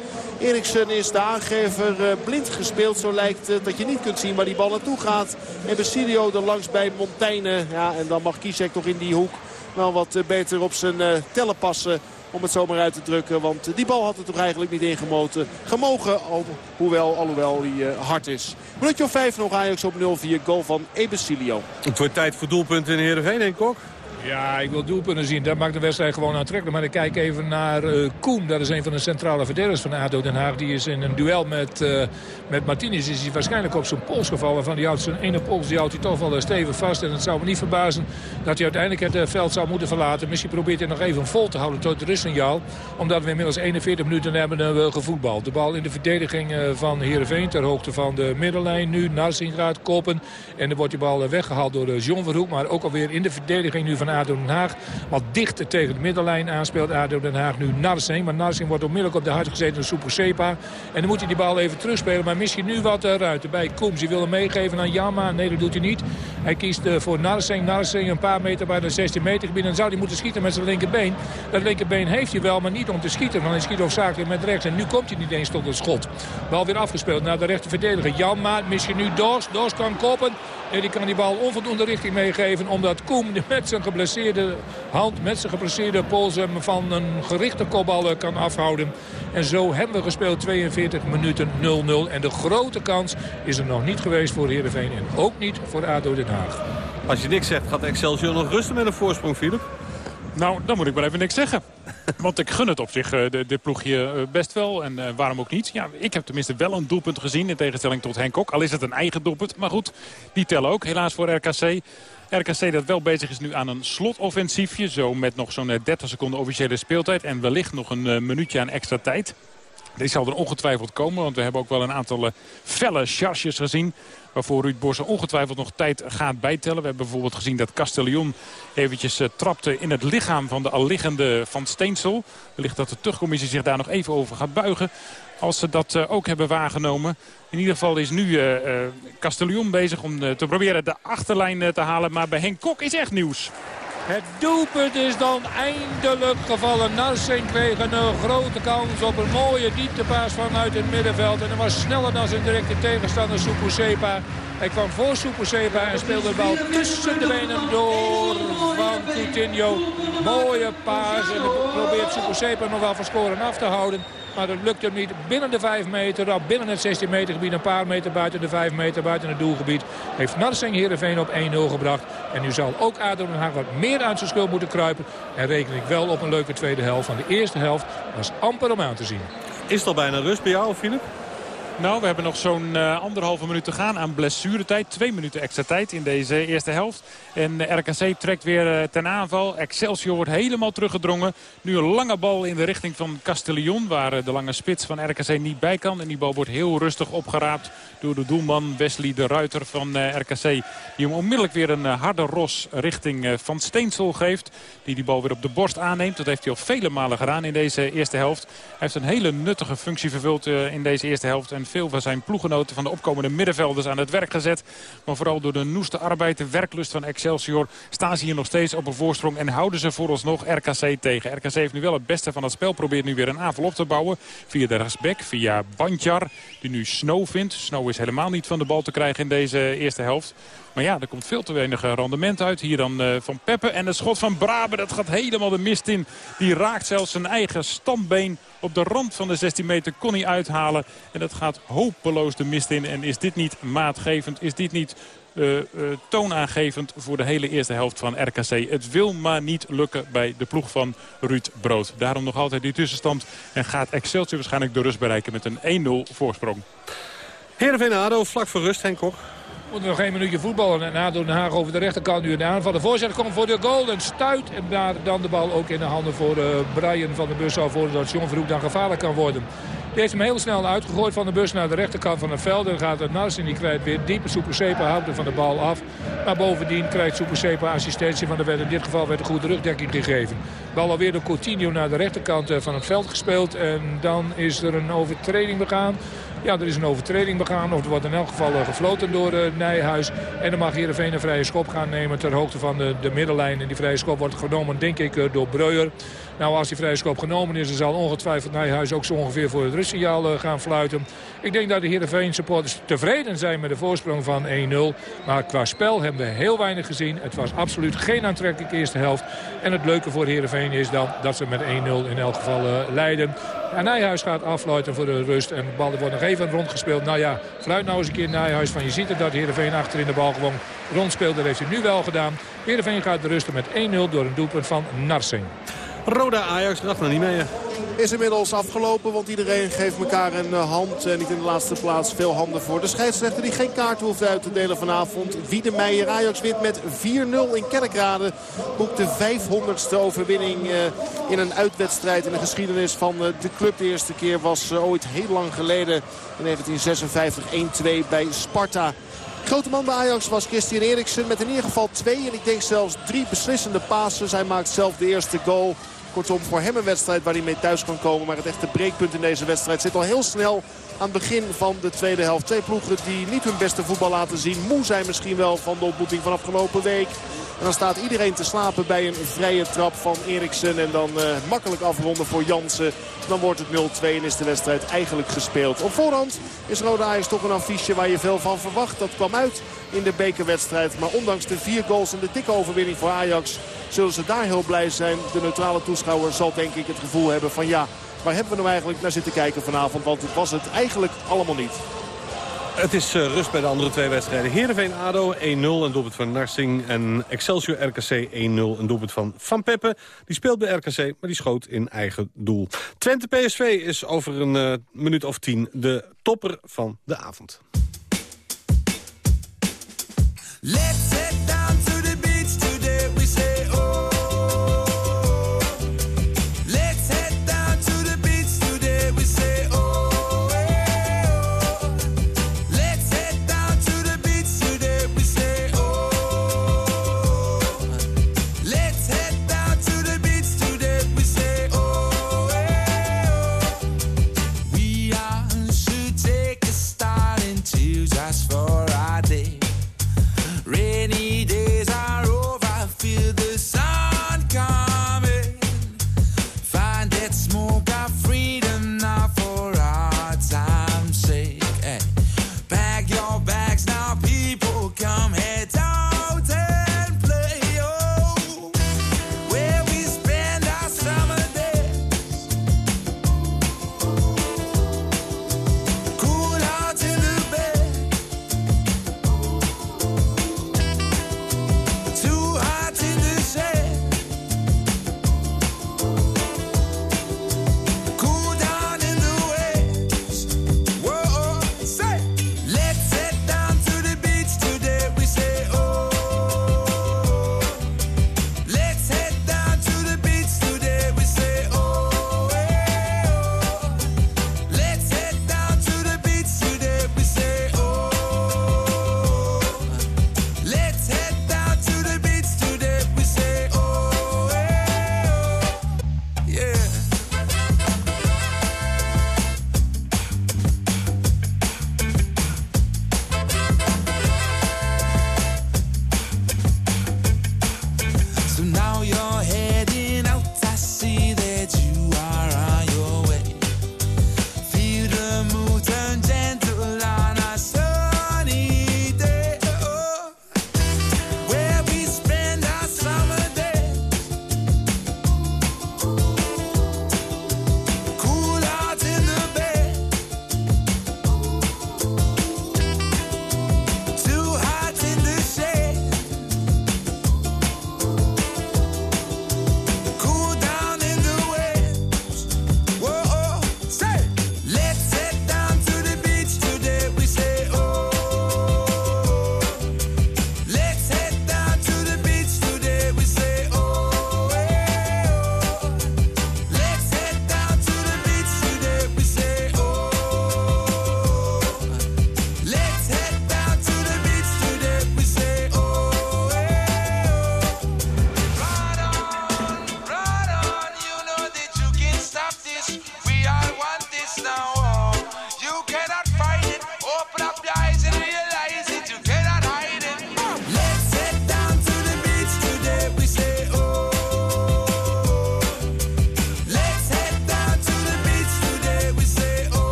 Eriksen is de aangever uh, blind gespeeld. Zo lijkt het dat je niet kunt zien waar die bal naartoe gaat. En Basilio langs bij Montaigne. Ja, en dan mag Kishek toch in die hoek wel wat beter op zijn tellen passen om het zomaar uit te drukken. Want die bal had het toch eigenlijk niet ingemoten. Gemogen, hoewel, alhoewel hij hard is. Minuutje of 5 nog Ajax op 0-4. Goal van Ebesilio. Het wordt tijd voor doelpunten in Heerenveen, denk ik ook. Ja, ik wil doelpunten zien. Dat maakt de wedstrijd gewoon aantrekkelijk. Maar ik kijk even naar uh, Koen. Dat is een van de centrale verdedigers van ADO Den Haag. Die is in een duel met, uh, met Martinez. Is hij waarschijnlijk op zijn pols gevallen. Van die houdt zijn ene pols die houdt hij toch wel stevig vast. En het zou me niet verbazen dat hij uiteindelijk het veld zou moeten verlaten. Misschien probeert hij nog even vol te houden tot het rustsignaal. Omdat we inmiddels 41 minuten hebben gevoetbald. De bal in de verdediging van Heerenveen. Ter hoogte van de middenlijn. Nu Narsing gaat koppen. En dan wordt die bal weggehaald door John Verhoek. Maar ook alweer in de verdediging nu van ADO Den Haag. Wat dicht tegen de middenlijn aanspeelt ADO Den Haag nu Narsing. Maar Narsing wordt onmiddellijk op de hart gezeten door Super. En dan moet hij die bal even terugspelen. Maar misschien nu wat ruimte bij Koems. Hij wil hem meegeven aan Jamma. Nee, dat doet hij niet. Hij kiest voor Narsing. Narsing een paar meter bij de 16 meter gebied. Dan zou hij moeten schieten met zijn linkerbeen. Dat linkerbeen heeft hij wel, maar niet om te schieten. Want hij schiet hoofdzakelijk met rechts. En nu komt hij niet eens tot het schot. Bal weer afgespeeld naar de rechter verdediger. Jamma, misschien nu Dors. Dors kan koppen. En die kan die bal onvoldoende richting meegeven. Omdat Koem met zijn geblesseerde hand, met zijn geblesseerde pols hem van een gerichte kopbal kan afhouden. En zo hebben we gespeeld 42 minuten 0-0. En de grote kans is er nog niet geweest voor Heerenveen. En ook niet voor ADO Den Haag. Als je niks zegt, gaat Excelsior nog rusten met een voorsprong, Philip? Nou, dan moet ik maar even niks zeggen. Want ik gun het op zich, dit de ploegje, best wel. En uh, waarom ook niet? Ja, ik heb tenminste wel een doelpunt gezien in tegenstelling tot Henk Kok. Al is het een eigen doelpunt. Maar goed, die tellen ook. Helaas voor RKC. RKC dat wel bezig is nu aan een slotoffensiefje. Zo met nog zo'n 30 seconden officiële speeltijd. En wellicht nog een minuutje aan extra tijd. Dit zal er ongetwijfeld komen, want we hebben ook wel een aantal felle charges gezien. Waarvoor Ruud Bosse ongetwijfeld nog tijd gaat bijtellen. We hebben bijvoorbeeld gezien dat Castellion eventjes uh, trapte in het lichaam van de al liggende Van Steensel. Wellicht dat de terugcommissie zich daar nog even over gaat buigen. Als ze dat uh, ook hebben waargenomen. In ieder geval is nu uh, Castellion bezig om te proberen de achterlijn te halen. Maar bij Henk Kok is echt nieuws. Het doelpunt is dan eindelijk gevallen. Narsing kreeg een grote kans op een mooie dieptepaas vanuit het middenveld. En hij was sneller dan zijn directe tegenstander Supusepa. Hij kwam voor Supusepa en speelde de bal tussen de benen door van Coutinho. Mooie paas en probeert Supusepa nog wel van scoren af te houden. Maar dat lukt hem niet binnen de 5 meter. Nou, binnen het 16 meter gebied. Een paar meter buiten de 5 meter buiten het doelgebied. Heeft Narsing Heerenveen op 1-0 gebracht. En nu zal ook ADO Den Haag wat meer uit zijn schuld moeten kruipen. En reken ik wel op een leuke tweede helft. Van de eerste helft was amper om aan te zien. Is het al bijna rust bij jou, Filip? Nou, we hebben nog zo'n eh, anderhalve minuut te gaan aan blessuretijd. Twee minuten extra tijd in deze eerste helft. En eh, RKC trekt weer eh, ten aanval. Excelsior wordt helemaal teruggedrongen. Nu een lange bal in de richting van Castellion. Waar eh, de lange spits van RKC niet bij kan. En die bal wordt heel rustig opgeraapt door de doelman Wesley de Ruiter van RKC. Die hem onmiddellijk weer een harde ros richting Van Steensel geeft. Die die bal weer op de borst aanneemt. Dat heeft hij al vele malen gedaan in deze eerste helft. Hij heeft een hele nuttige functie vervuld in deze eerste helft. En veel van zijn ploegenoten van de opkomende middenvelders aan het werk gezet. Maar vooral door de noeste arbeid, de werklust van Excelsior... staan ze hier nog steeds op een voorsprong en houden ze vooralsnog RKC tegen. RKC heeft nu wel het beste van het spel. Probeert nu weer een aanval op te bouwen. Via de rechtsback, via Bandjar, die nu Snow vindt. Snow is helemaal niet van de bal te krijgen in deze eerste helft. Maar ja, er komt veel te weinig eh, rendement uit. Hier dan eh, van Peppe. En het schot van Brabe, dat gaat helemaal de mist in. Die raakt zelfs zijn eigen standbeen. Op de rand van de 16 meter kon hij uithalen. En dat gaat hopeloos de mist in. En is dit niet maatgevend? Is dit niet eh, eh, toonaangevend voor de hele eerste helft van RKC? Het wil maar niet lukken bij de ploeg van Ruud Brood. Daarom nog altijd die tussenstand. En gaat Excelsior waarschijnlijk de rust bereiken met een 1-0 voorsprong. Heerenveen ADO, vlak voor rust, Henk Kok. We moeten nog één minuutje voetballen. En ADO Den Haag over de rechterkant nu in de aanval. De voorzet komt voor de goal en stuit. En daar dan de bal ook in de handen voor uh, Brian van de Bus. Al voordat John Verhoek dan gevaarlijk kan worden. Die heeft hem heel snel uitgegooid van de bus naar de rechterkant van het veld. Dan gaat het Nars en die krijgt weer diepe Soepersepa houdt er van de bal af. Maar bovendien krijgt Soepersepa assistentie. Van de werd in dit geval werd een goede rugdekking gegeven. Bal alweer door Coutinho naar de rechterkant eh, van het veld gespeeld. En dan is er een overtreding begaan. Ja, er is een overtreding begaan. Of er wordt in elk geval uh, gefloten door uh, Nijhuis. En dan mag Heerenveen een vrije schop gaan nemen ter hoogte van de, de middenlijn. En die vrije schop wordt genomen, denk ik, door Breuer. Nou, als die vrije schop genomen is, dan zal ongetwijfeld Nijhuis ook zo ongeveer voor het rustsignaal gaan fluiten. Ik denk dat de Heerenveen supporters tevreden zijn met de voorsprong van 1-0. Maar qua spel hebben we heel weinig gezien. Het was absoluut geen aantrekkelijke eerste helft. En het leuke voor Heerenveen is dan dat ze met 1-0 in elk geval leiden. En Nijhuis gaat afluiten voor de rust. En de bal wordt nog even rondgespeeld. Nou ja, fluit nou eens een keer Nijhuis van. Je ziet het dat Heerenveen achter in de bal gewoon rondspeelt. Dat heeft hij nu wel gedaan. Heerenveen gaat de rusten met 1-0 door een doelpunt van Narsing. Roda Ajax, dacht nog niet mee. Is inmiddels afgelopen, want iedereen geeft elkaar een uh, hand. En niet in de laatste plaats veel handen voor de scheidsrechter die geen kaart hoeft uit te delen vanavond. Wiedemeijer Ajax wint met 4-0 in Kerkrade. Boekt de 500ste overwinning uh, in een uitwedstrijd in de geschiedenis van uh, de club. De eerste keer was ooit heel lang geleden in 1956 1-2 bij Sparta. Grote man bij Ajax was Christian Eriksen met in ieder geval twee en ik denk zelfs drie beslissende passes. Hij maakt zelf de eerste goal. Kortom, voor hem een wedstrijd waar hij mee thuis kan komen. Maar het echte breekpunt in deze wedstrijd zit al heel snel aan het begin van de tweede helft. Twee ploegen die niet hun beste voetbal laten zien. Moe zijn misschien wel van de ontmoeting van afgelopen week. Dan staat iedereen te slapen bij een vrije trap van Eriksen. En dan uh, makkelijk afronden voor Jansen. Dan wordt het 0-2 en is de wedstrijd eigenlijk gespeeld. Op voorhand is Roda Ajax toch een affiche waar je veel van verwacht. Dat kwam uit in de bekerwedstrijd. Maar ondanks de vier goals en de dikke overwinning voor Ajax... zullen ze daar heel blij zijn. De neutrale toeschouwer zal denk ik het gevoel hebben van... ja, waar hebben we nou eigenlijk naar zitten kijken vanavond? Want het was het eigenlijk allemaal niet. Het is uh, rust bij de andere twee wedstrijden. Heerenveen-ADO 1-0, een doelpunt van Narsing. En Excelsior-RKC 1-0, een doelpunt van Van Peppe. Die speelt bij RKC, maar die schoot in eigen doel. Twente-PSV is over een uh, minuut of tien de topper van de avond. Let's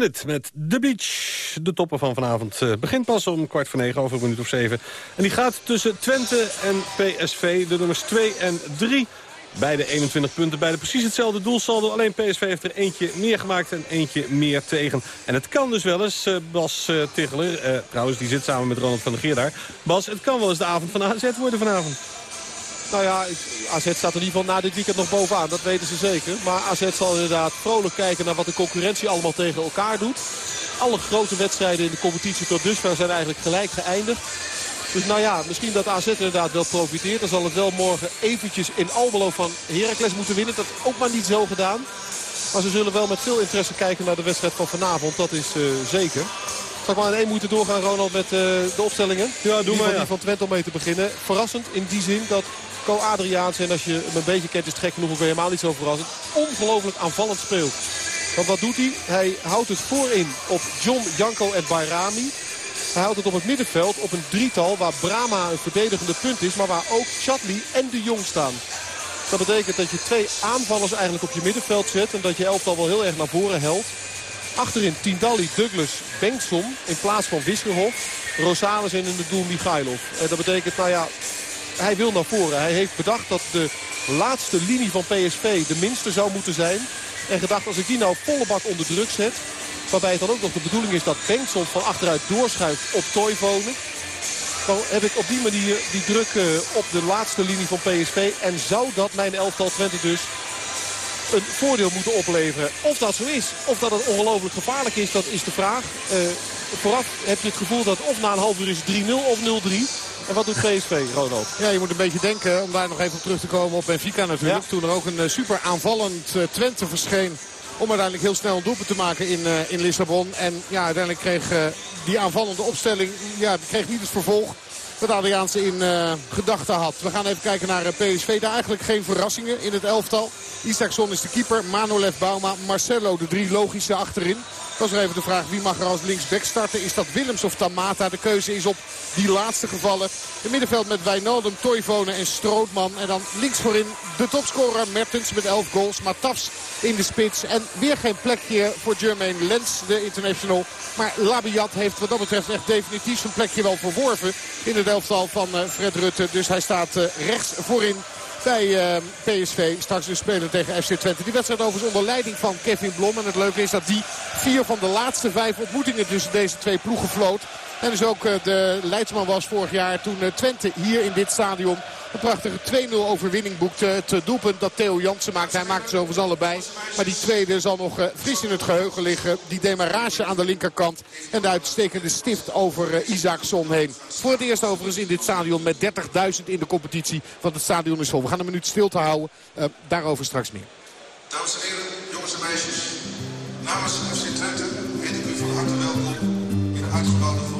Met The Beach. De toppen van vanavond eh, begint pas om kwart voor negen, over een minuut of zeven. En die gaat tussen Twente en PSV, de nummers 2 en 3. Beide 21 punten, beide precies hetzelfde doelsaldo. Alleen PSV heeft er eentje meer gemaakt en eentje meer tegen. En het kan dus wel eens, eh, Bas uh, Ticheler, eh, trouwens die zit samen met Ronald van der Geer daar. Bas, het kan wel eens de avond van AZ worden vanavond. Nou ja, AZ staat in ieder geval na dit weekend nog bovenaan. Dat weten ze zeker. Maar AZ zal inderdaad vrolijk kijken naar wat de concurrentie allemaal tegen elkaar doet. Alle grote wedstrijden in de competitie tot dusver zijn eigenlijk gelijk geëindigd. Dus nou ja, misschien dat AZ inderdaad wel profiteert. Dan zal het wel morgen eventjes in Almelo van Heracles moeten winnen. Dat ook maar niet zo gedaan. Maar ze zullen wel met veel interesse kijken naar de wedstrijd van vanavond. Dat is eh, zeker. Zal ik maar in één moeten doorgaan, Ronald, met eh, de opstellingen? Ja, doe maar, van, ja. die van Twente om mee te beginnen. Verrassend in die zin dat Co Adriaans, en als je hem een beetje kent is het gek genoeg, ook helemaal niet zo verrassend, ongelooflijk aanvallend speelt. Want wat doet hij? Hij houdt het voorin op John, Janko en Bayrami. Hij houdt het op het middenveld op een drietal waar Brama een verdedigende punt is, maar waar ook Chatli en de Jong staan. Dat betekent dat je twee aanvallers eigenlijk op je middenveld zet en dat je elftal wel heel erg naar voren helpt. Achterin Tindalli, Douglas, Bengtson in plaats van Wisselhof. Rosales en in het doel Michailov. Dat betekent, nou ja, hij wil naar voren. Hij heeft bedacht dat de laatste linie van PSV de minste zou moeten zijn. En gedacht, als ik die nou volle bak onder druk zet... waarbij het dan ook nog de bedoeling is dat Bengtson van achteruit doorschuift op Toivonen... dan heb ik op die manier die druk eh, op de laatste linie van PSV. En zou dat mijn elftal Twente dus een voordeel moeten opleveren. Of dat zo is, of dat het ongelooflijk gevaarlijk is, dat is de vraag. Eh, vooraf heb je het gevoel dat of na een half uur is het 3-0 of 0-3. En wat doet PSV, Ronald? Ja, je moet een beetje denken, om daar nog even op terug te komen op Benfica natuurlijk. Ja. Toen er ook een eh, super aanvallend eh, Twente verscheen. Om uiteindelijk heel snel een doelpunt te maken in, eh, in Lissabon. En ja, uiteindelijk kreeg die aanvallende opstelling ja, kreeg niet het vervolg dat Adriaanse in gedachten had. We gaan even kijken naar PSV. Daar eigenlijk geen verrassingen in het elftal. Isaacson is de keeper. Manolev Bauma. Marcelo de drie logische achterin. Is nog even de vraag wie mag er als linksback starten. Is dat Willems of Tamata? De keuze is op die laatste gevallen. In middenveld met Wijnaldum, Toivonen en Strootman. En dan links voorin de topscorer Mertens met 11 goals. Matafs in de spits. En weer geen plekje voor Jermaine Lens, de international. Maar Labiat heeft wat dat betreft echt definitief zijn plekje wel verworven. In het elftal van eh, Fred Rutte. Dus hij staat eh, rechts voorin bij eh, PSV. Straks dus spelen tegen FC Twente. Die wedstrijd overigens onder leiding van Kevin Blom. En het leuke is dat die vier van de laatste vijf ontmoetingen tussen deze twee ploegen floot. En dus ook eh, de leidsman was vorig jaar toen eh, Twente hier in dit stadion een prachtige 2-0 overwinning boekte. Het doelpunt dat Theo Jansen maakte. Hij maakte ze overigens allebei. Maar die tweede zal nog eh, fris in het geheugen liggen. Die demarage aan de linkerkant. En de uitstekende stift over Isaacson heen. Voor het eerst overigens in dit stadion met 30.000 in de competitie. Want het stadion is vol. We gaan een minuut stilte houden. Eh, daarover straks meer. Dames en heren, jongens en meisjes. Namens FC Twente heet ik u van harte welkom in de uitgebouwde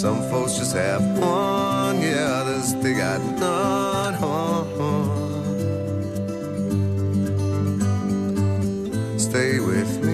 Some folks just have one, yeah, others they got none. Stay with me,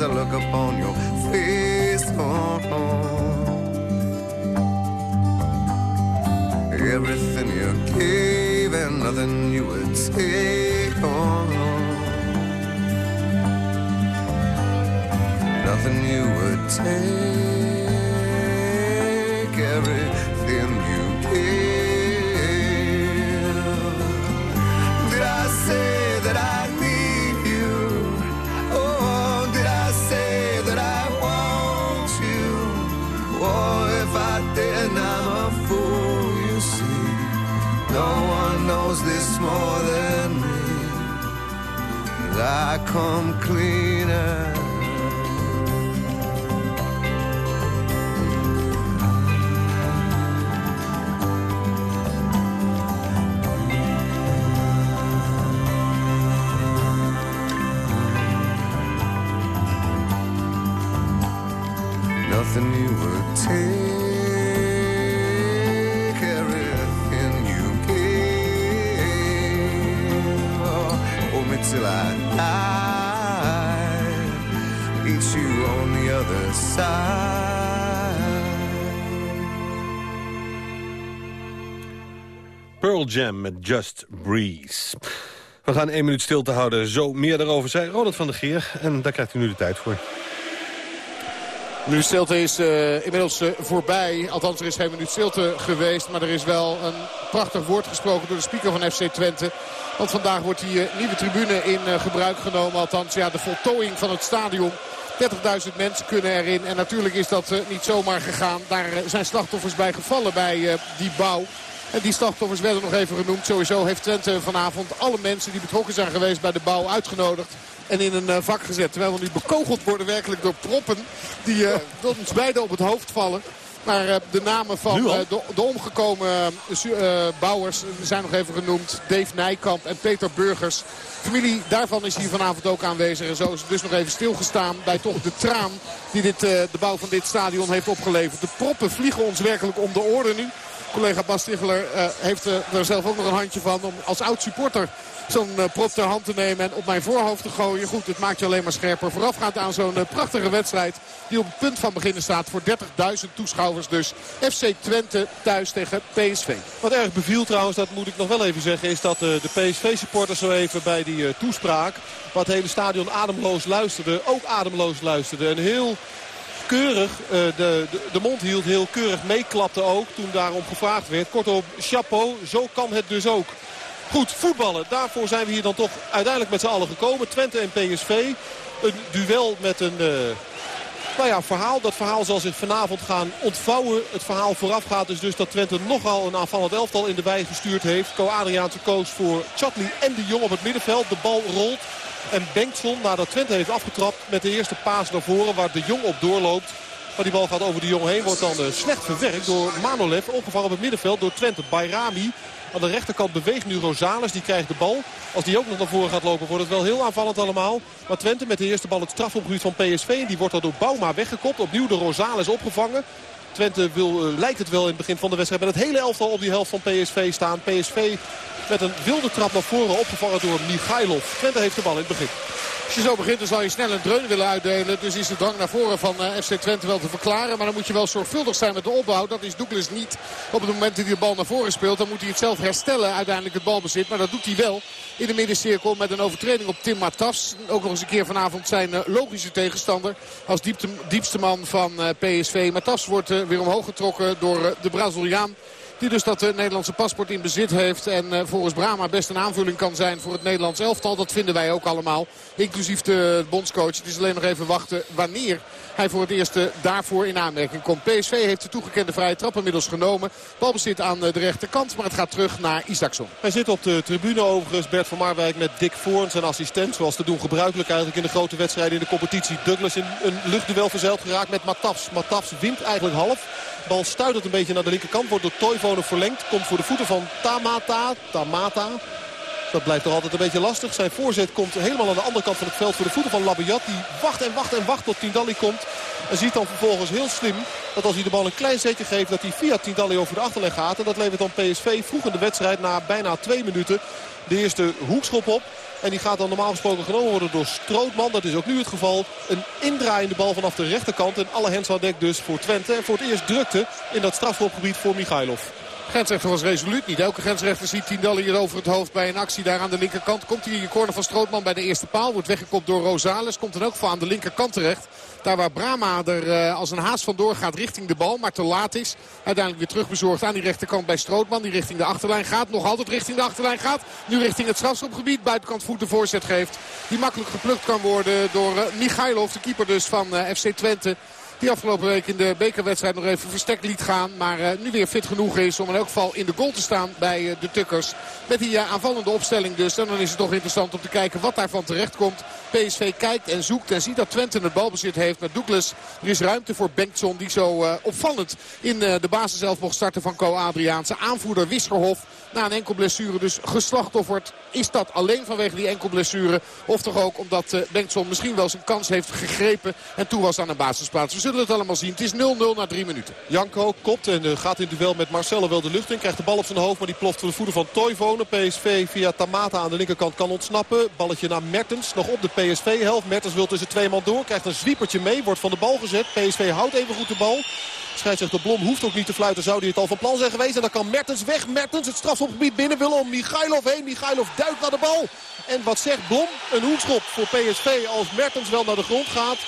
As I look upon your face. Oh, Everything you gave and nothing you would take on. Nothing you would take. come clean. Jam met Just Breeze. We gaan één minuut stil te houden. Zo meer daarover zei Ronald van der Geer. En daar krijgt u nu de tijd voor. Minuut stilte is eh, inmiddels eh, voorbij. Althans, er is geen minuut stilte geweest. Maar er is wel een prachtig woord gesproken door de speaker van FC Twente. Want vandaag wordt die nieuwe tribune in eh, gebruik genomen. Althans, ja, de voltooiing van het stadion. 30.000 mensen kunnen erin. En natuurlijk is dat niet zomaar gegaan. Daar zijn slachtoffers bij gevallen bij die bouw. En die slachtoffers werden nog even genoemd. Sowieso heeft Twente vanavond alle mensen die betrokken zijn geweest bij de bouw uitgenodigd. En in een eh, vak gezet. Terwijl we nu bekogeld worden werkelijk door proppen die door ons beiden op het hoofd vallen. Maar eh, de namen van de, de omgekomen bouwers zijn nog even genoemd. Dave Nijkamp en Peter Burgers. Familie daarvan is hier vanavond ook aanwezig. En zo is het dus nog even stilgestaan bij toch de traan die dit, de bouw van dit stadion heeft opgeleverd. De proppen vliegen ons werkelijk om de oren nu. Collega Bas eh, heeft eh, er zelf ook nog een handje van om als oud supporter zo'n eh, prop ter hand te nemen en op mijn voorhoofd te gooien. Goed, het maakt je alleen maar scherper. Voorafgaand aan zo'n prachtige wedstrijd die op het punt van beginnen staat voor 30.000 toeschouwers. Dus FC Twente thuis tegen PSV. Wat erg beviel trouwens, dat moet ik nog wel even zeggen... is dat de PSV-supporters zo even bij die toespraak... wat het hele stadion ademloos luisterde, ook ademloos luisterde. En heel keurig eh, de, de, de mond hield, heel keurig meeklapte ook... toen daarom gevraagd werd. Kortom, chapeau, zo kan het dus ook. Goed, voetballen. Daarvoor zijn we hier dan toch uiteindelijk met z'n allen gekomen. Twente en PSV. Een duel met een... eh, nou ja, verhaal. Dat verhaal zal zich vanavond gaan ontvouwen. Het verhaal voorafgaat is dus dat Twente nogal een aanvallend elftal in de wei gestuurd heeft. Co-Adriaanse coach voor Chatli en de Jong op het middenveld. De bal rolt. En Bengtson, nadat Twente heeft afgetrapt met de eerste paas naar voren waar de Jong op doorloopt. Maar die bal gaat over de Jong heen. Wordt dan eh, slecht verwerkt door Manolev. Opgevangen op het middenveld door Twente. Bayrami. Aan de rechterkant beweegt nu Rosales. Die krijgt de bal. Als die ook nog naar voren gaat lopen wordt het wel heel aanvallend allemaal. Maar Twente met de eerste bal het strafopgebied van PSV. En die wordt dan door Bouma weggekopt. Opnieuw door Rosales opgevangen. Twente wil, eh, lijkt het wel in het begin van de wedstrijd met het hele elftal op die helft van PSV staan. PSV met een wilde trap naar voren opgevangen door Michailov. Twente heeft de bal in het begin. Als je zo begint dan zal je snel een dreun willen uitdelen. Dus is de drang naar voren van eh, FC Twente wel te verklaren. Maar dan moet je wel zorgvuldig zijn met de opbouw. Dat is Douglas niet op het moment dat hij de bal naar voren speelt. Dan moet hij het zelf herstellen uiteindelijk het balbezit. Maar dat doet hij wel in de middencirkel met een overtreding op Tim Matas. Ook nog eens een keer vanavond zijn eh, logische tegenstander. Als diepte, diepste man van eh, PSV. Matas wordt weer omhoog getrokken door de Braziliaan. Die dus dat eh, Nederlandse paspoort in bezit heeft. En eh, volgens Brama best een aanvulling kan zijn voor het Nederlands elftal. Dat vinden wij ook allemaal. Inclusief de bondscoach. Het is alleen nog even wachten wanneer hij voor het eerst eh, daarvoor in aanmerking komt. PSV heeft de toegekende vrije trap inmiddels genomen. Balbezit aan eh, de rechterkant. Maar het gaat terug naar Isaacson. Hij zit op de tribune overigens. Bert van Marwijk met Dick Voorn zijn assistent. Zoals te doen gebruikelijk eigenlijk in de grote wedstrijden in de competitie. Douglas in een luchtduel verzeild geraakt met Matafs. Matafs wint eigenlijk half. Bal stuitert een beetje naar de linkerkant. Wordt door Toivonen verlengd. Komt voor de voeten van Tamata. Tamata. Dat blijft toch altijd een beetje lastig. Zijn voorzet komt helemaal aan de andere kant van het veld voor de voeten van Labiat. Die wacht en wacht en wacht tot Tindalli komt. En ziet dan vervolgens heel slim dat als hij de bal een klein zetje geeft... dat hij via Tindalli over de achterlijn gaat. En dat levert dan PSV vroeg in de wedstrijd na bijna twee minuten de eerste hoekschop op. En die gaat dan normaal gesproken genomen worden door Strootman. Dat is ook nu het geval. Een indraaiende bal vanaf de rechterkant. En alle hens aan dek dus voor Twente. En voor het eerst drukte in dat strafschopgebied voor Michailov. Grensrechter was resoluut niet. Elke grensrechter ziet Tindalli hier over het hoofd bij een actie daar aan de linkerkant. Komt hij in de corner van Strootman bij de eerste paal. Wordt weggekopt door Rosales. Komt dan ook voor aan de linkerkant terecht. Daar waar Brama er eh, als een haas vandoor gaat richting de bal. Maar te laat is. Uiteindelijk weer terugbezorgd aan die rechterkant bij Strootman. Die richting de achterlijn gaat. Nog altijd richting de achterlijn gaat. Nu richting het strafschopgebied. Buitenkant voet de voorzet geeft. Die makkelijk geplukt kan worden door eh, Michailov. De keeper dus van eh, FC Twente. Die afgelopen week in de bekerwedstrijd nog even verstek liet gaan. Maar eh, nu weer fit genoeg is om in elk geval in de goal te staan bij eh, de Tukkers. Met die eh, aanvallende opstelling dus. En dan is het toch interessant om te kijken wat daarvan terecht komt. PSV kijkt en zoekt en ziet dat Twente het balbezit heeft met Douglas. Er is ruimte voor Bengtson die zo opvallend in de basis zelf mocht starten van Co Adriaanse. Aanvoerder Wisserhof na een enkel blessure dus geslachtofferd. Is dat alleen vanwege die enkel blessure? Of toch ook omdat eh, Bengtson misschien wel zijn kans heeft gegrepen en toe was aan een basisplaats. We zullen het allemaal zien. Het is 0-0 na drie minuten. Janko kopt en eh, gaat in duel met Marcelo wel de lucht in. Krijgt de bal op zijn hoofd, maar die ploft voor de voeten van Toivonen. PSV via Tamata aan de linkerkant kan ontsnappen. Balletje naar Mertens, nog op de PSV-helft. Mertens wil tussen twee man door, krijgt een zwiepertje mee. Wordt van de bal gezet. PSV houdt even goed de bal. Scheidsrechter Blom hoeft ook niet te fluiten. Zou hij het al van plan zijn geweest. En dan kan Mertens weg. Mertens het strafschopgebied binnen willen om Michailov heen. Michailov duikt naar de bal. En wat zegt Blom? Een hoekschop voor PSV als Mertens wel naar de grond gaat.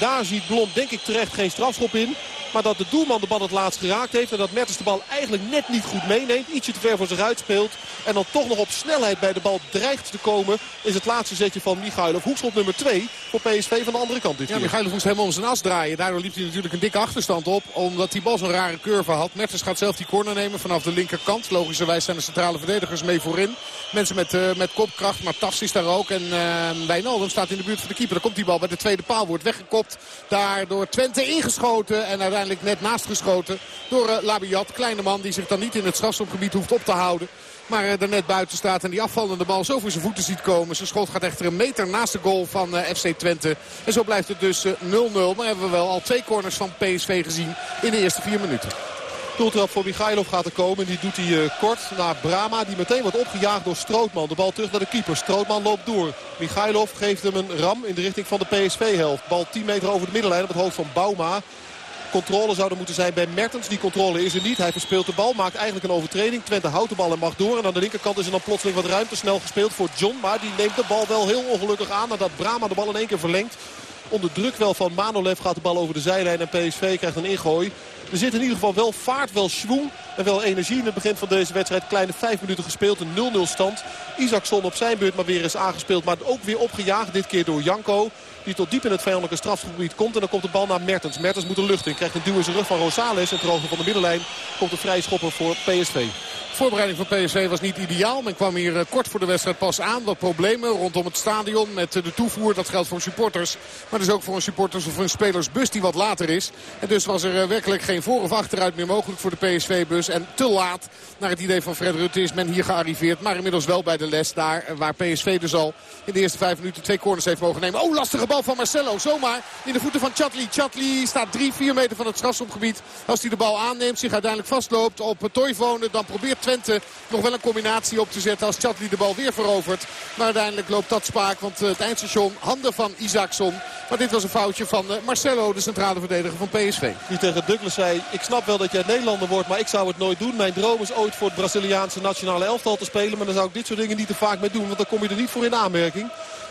Daar ziet Blom denk ik terecht geen strafschop in. Maar dat de doelman de bal het laatst geraakt heeft. En dat Mertens de bal eigenlijk net niet goed meeneemt. Ietsje te ver voor zich uitspeelt. En dan toch nog op snelheid bij de bal dreigt te komen. Is het laatste zetje van Michailov. Hoekschop nummer 2 voor PSV van de andere kant dit Ja, keer. Michailov moest helemaal om zijn as draaien. Daardoor liep hij natuurlijk een dikke achterstand op. Omdat die bal zo'n rare curve had. Mertens gaat zelf die corner nemen vanaf de linkerkant. Logischerwijs zijn de centrale verdedigers mee voorin. Mensen met, eh, met kopkracht. Maar Tas is daar ook. En eh Wijnaldum staat in de buurt van de keeper. Dan komt die bal bij de tweede paal. Wordt weggekopt. Daar door Twente ingeschoten. En uiteindelijk net naast geschoten door eh, Labiat. Kleine man die zich dan niet in het strafschopgebied hoeft op te houden. Maar eh, er net buiten staat en die afvallende bal zo voor zijn voeten ziet komen. Zijn schot gaat echter een meter naast de goal van eh, FC Twente. En zo blijft het dus eh, 0-0. Maar hebben we wel al twee corners van PSV gezien in de eerste vier minuten. Doeltrap voor Michailov gaat er komen. Die doet hij eh, kort naar Brama. Die meteen wordt opgejaagd door Strootman. De bal terug naar de keeper. Strootman loopt door. Michailov geeft hem een ram in de richting van de PSV-helft. Bal 10 meter over de middenlijn op het hoofd van Bauma. Controle zou er moeten zijn bij Mertens. Die controle is er niet. Hij verspeelt de bal. Maakt eigenlijk een overtreding. Twente houdt de bal en mag door. En aan de linkerkant is er dan plotseling wat ruimte. Snel gespeeld voor John. Maar die neemt de bal wel heel ongelukkig aan. Nadat Brama de bal in één keer verlengt. Onder druk wel van Manolev gaat de bal over de zijlijn. En PSV krijgt een ingooi. Er zit in ieder geval wel vaart, wel schwung en wel energie in het begin van deze wedstrijd. Kleine vijf minuten gespeeld, een 0-0 stand. Isaacson op zijn beurt maar weer eens aangespeeld. Maar ook weer opgejaagd, dit keer door Janko. Die tot diep in het vijandelijke strafgebied komt. En dan komt de bal naar Mertens. Mertens moet de lucht in. Krijgt een duw in zijn rug van Rosales. En hoogte van de middenlijn komt een vrij schopper voor PSV. Voorbereiding van PSV was niet ideaal. Men kwam hier eh, kort voor de wedstrijd pas aan. Wat problemen rondom het stadion met eh, de toevoer. Dat geldt voor supporters. Maar dus ook voor een supporters of een spelersbus die wat later is. En dus was er eh, werkelijk geen voor- of achteruit meer mogelijk voor de PSV-bus. En te laat naar het idee van Fred Rutte is men hier gearriveerd. Maar inmiddels wel bij de les daar waar PSV dus al in de eerste vijf minuten twee corners heeft mogen nemen. Oh, lastige bal van Marcelo. Zomaar in de voeten van Chatli. Chatli staat drie, vier meter van het strafschopgebied. Als hij de bal aanneemt, zich uiteindelijk vastloopt op Toivonen. Dan probeert Twente nog wel een combinatie op te zetten als Chatli de bal weer verovert. Maar uiteindelijk loopt dat spaak, want eh, het eindstation handen van Isaacson. Maar dit was een foutje van eh, Marcelo, de centrale verdediger van PSV. Die tegen Douglas zei, ik snap wel dat jij Nederlander wordt, maar ik zou het nooit doen. Mijn droom is ooit voor het Braziliaanse nationale elftal te spelen. Maar dan zou ik dit soort dingen niet te vaak mee doen, want dan kom je er niet voor in aanmerking.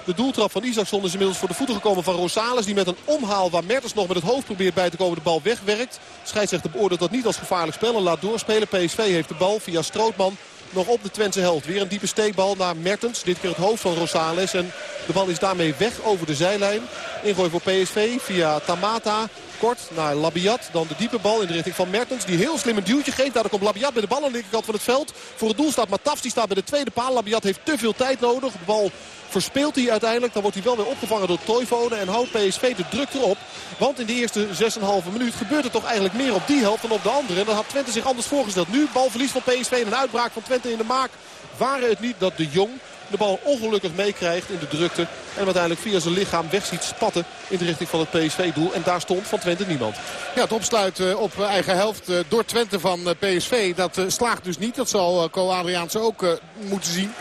De doeltrap van Isaacson is inmiddels voor de voeten gekomen van Rosales. Die met een omhaal waar Mertens nog met het hoofd probeert bij te komen de bal wegwerkt. Scheidsrechter beoordeelt dat niet als gevaarlijk spel en laat doorspelen. PSV heeft de bal via Strootman nog op de Twentse helft. Weer een diepe steekbal naar Mertens. Dit keer het hoofd van Rosales. En de bal is daarmee weg over de zijlijn. Ingooi voor PSV via Tamata. Kort naar Labiat. Dan de diepe bal in de richting van Mertens. Die heel slim een duwtje geeft. Daar komt Labiat bij de bal aan de linkerkant van het veld. Voor het doel staat Matafs. Die staat bij de tweede paal. Labiat heeft te veel tijd nodig. De bal verspeelt hij uiteindelijk. Dan wordt hij wel weer opgevangen door Toivonen. En houdt PSV de druk erop. Want in de eerste 6,5 minuut gebeurt er toch eigenlijk meer op die helft dan op de andere. En dat had Twente zich anders voorgesteld. Nu balverlies van PSV en een uitbraak van Twente in de maak. Waren het niet dat de Jong de bal ongelukkig meekrijgt in de drukte. En uiteindelijk via zijn lichaam weg ziet spatten in de richting van het PSV-doel. En daar stond van Twente niemand. Ja, het opsluiten op eigen helft eh, door Twente van eh, PSV. Dat eh, slaagt dus niet. Dat zal eh, Co Adriaanse ook eh, moeten zien.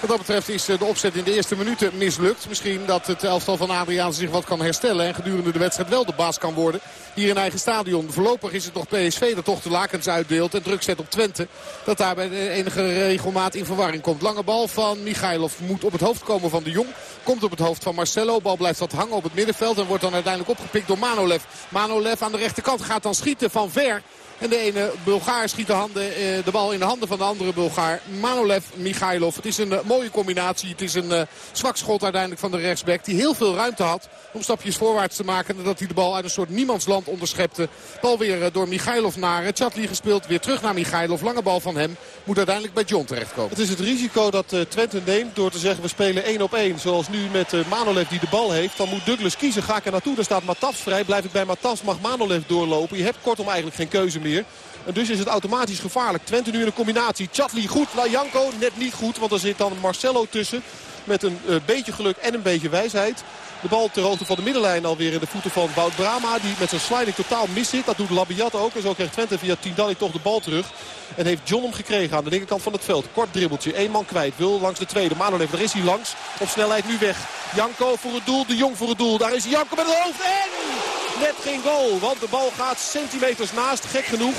Wat dat betreft is eh, de opzet in de eerste minuten mislukt. Misschien dat het elftal van Adriaan zich wat kan herstellen. En gedurende de wedstrijd wel de baas kan worden. Hier in eigen stadion. Voorlopig is het nog PSV dat toch de lakens uitdeelt. En druk zet op Twente. Dat daar bij enige regelmaat in verwarring komt. Lange bal van Michailov moet op het hoofd komen van de Jong. Komt op het hoofd van Marcelo. Bal blijft wat hangen op het middenveld. En wordt dan uiteindelijk opgepikt door Manolev. Manolev aan de rechterkant gaat dan schieten van ver. En de ene Bulgaar schiet de, handen, eh, de bal in de handen van de andere Bulgaar. Manolev, Michailov. Het is een eh, mooie combinatie. Het is een eh, zwak schot uiteindelijk van de rechtsback. Die heel veel ruimte had om stapjes voorwaarts te maken. En dat hij de bal uit een soort niemandsland onderschepte. Bal weer door Michailov naar Chatli gespeeld. Weer terug naar Michailov. Lange bal van hem. Moet uiteindelijk bij John terechtkomen. Het is het risico dat Twente neemt door te zeggen we spelen één op één. Zoals nu met Manolev die de bal heeft. Dan moet Douglas kiezen. Ga ik er naartoe? Dan staat Matas vrij. Blijf ik bij Matas? Mag Manolev doorlopen? Je hebt kortom eigenlijk geen keuze meer. En dus is het automatisch gevaarlijk. Twente nu in een combinatie. Chatli goed. Janko net niet goed. Want er zit dan Marcelo tussen. Met een eh, beetje geluk en een beetje wijsheid. De bal ter hoogte van de middenlijn alweer in de voeten van Wout Brama. Die met zijn sliding totaal mis zit. Dat doet Labiat ook. En zo krijgt Twente via Tindalli toch de bal terug. En heeft John hem gekregen aan de linkerkant van het veld. Kort dribbeltje. Eén man kwijt. Wil langs de tweede. Manolev, daar is hij langs. Op snelheid nu weg. Janko voor het doel. De Jong voor het doel. Daar is Janko met het hoofd. En net geen goal. Want de bal gaat centimeters naast. Gek genoeg.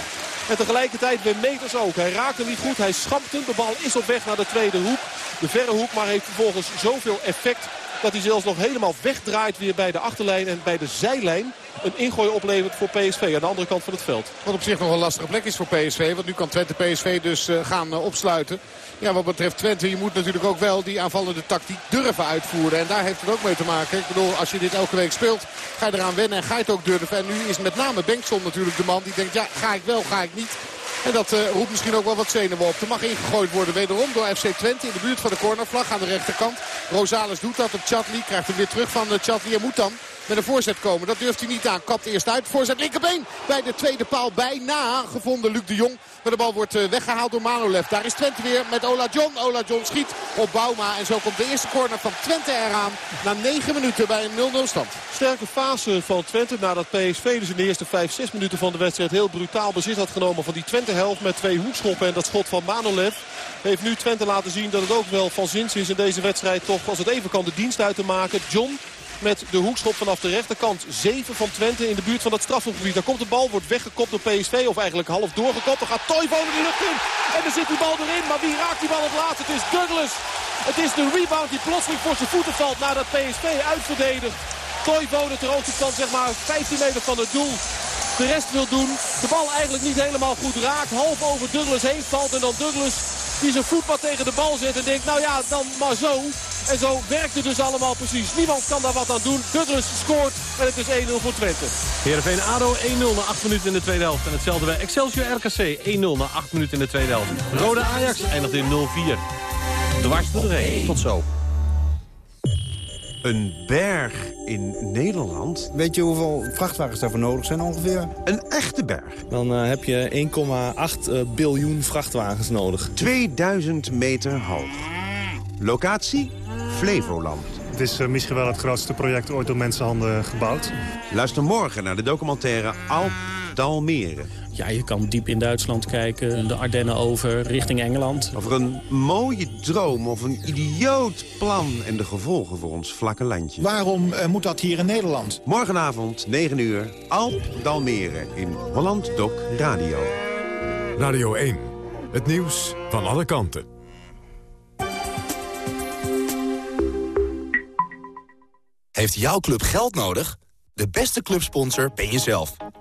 En tegelijkertijd weer meters ook. Hij raakt hem niet goed. Hij schampt hem. De bal is op weg naar de tweede hoek. De verre hoek. Maar heeft vervolgens zoveel effect dat hij zelfs nog helemaal wegdraait weer bij de achterlijn en bij de zijlijn. Een ingooi oplevert voor PSV aan de andere kant van het veld. Wat op zich nog een lastige plek is voor PSV. Want nu kan Twente PSV dus uh, gaan uh, opsluiten. Ja, wat betreft Twente, je moet natuurlijk ook wel die aanvallende tactiek durven uitvoeren. En daar heeft het ook mee te maken. Ik bedoel, als je dit elke week speelt, ga je eraan wennen en ga je het ook durven. En nu is met name Bengtson natuurlijk de man die denkt, ja, ga ik wel, ga ik niet. En dat uh, roept misschien ook wel wat zenuwen op. Er mag ingegooid worden wederom door FC Twente in de buurt van de cornervlag aan de rechterkant. Rosales doet dat op Chatli. Krijgt hem weer terug van uh, Chatli. En moet dan met een voorzet komen. Dat durft hij niet aan. Kapt eerst uit. Voorzet linkerbeen bij de tweede paal. Bijna gevonden Luc de Jong. Maar de bal wordt eh, weggehaald door Manolev. Daar is Twente weer met Ola John. Ola John schiet op Bauma. En zo komt de eerste corner van Twente eraan. Na 9 minuten bij een 0-0 stand. Sterke fase van Twente nadat PSV dus in de eerste 5, 6 minuten van de wedstrijd heel brutaal bezit had genomen van die Twente helft met twee hoekschoppen en dat schot van Manolev. Heeft nu Twente laten zien dat het ook wel van zins is in deze wedstrijd toch als het even kan de dienst uit te maken. John met de hoekschop vanaf de rechterkant. 7 van Twente in de buurt van het strafschopgebied. Daar komt de bal, wordt weggekopt door PSV. Of eigenlijk half doorgekopt. Dan gaat Toivonen de lucht in. En dan zit die bal erin. Maar wie raakt die bal het laatst? Het is Douglas. Het is de rebound die plotseling voor zijn voeten valt nadat PSV uitverdedigt. Toivonen ter van zeg maar 15 meter van het doel. De rest wil doen. De bal eigenlijk niet helemaal goed raakt. Half over Douglas heen valt. En dan Douglas die zijn voetpad tegen de bal zet. En denkt nou ja, dan maar zo. En zo werkt het dus allemaal precies. Niemand kan daar wat aan doen. Douglas scoort en het is 1-0 voor Twente. Heerenveen ADO 1-0 na 8 minuten in de tweede helft. En hetzelfde bij Excelsior RKC 1-0 na 8 minuten in de tweede helft. Rode Ajax eindigt in 0-4. Dwars door de heen. Tot zo. Een berg in Nederland. Weet je hoeveel vrachtwagens daarvoor nodig zijn ongeveer? Een echte berg. Dan uh, heb je 1,8 uh, biljoen vrachtwagens nodig. 2000 meter hoog. Locatie? Flevoland. Het is uh, misschien wel het grootste project ooit door mensenhanden gebouwd. Luister morgen naar de documentaire Alp Dalmere. Ja, je kan diep in Duitsland kijken, de Ardennen over, richting Engeland. Over een mooie droom of een idioot plan en de gevolgen voor ons vlakke landje. Waarom uh, moet dat hier in Nederland? Morgenavond, 9 uur, Alp Dalmere in Holland Doc Radio. Radio 1, het nieuws van alle kanten. Heeft jouw club geld nodig? De beste clubsponsor ben jezelf.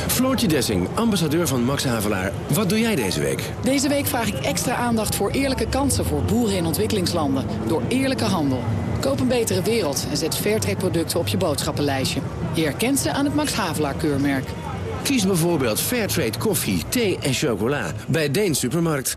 Floortje Dessing, ambassadeur van Max Havelaar. Wat doe jij deze week? Deze week vraag ik extra aandacht voor eerlijke kansen voor boeren in ontwikkelingslanden. Door eerlijke handel. Koop een betere wereld en zet Fairtrade producten op je boodschappenlijstje. Je herkent ze aan het Max Havelaar keurmerk. Kies bijvoorbeeld Fairtrade koffie, thee en chocola bij Deen Supermarkt.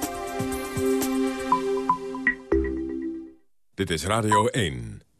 Dit is Radio 1.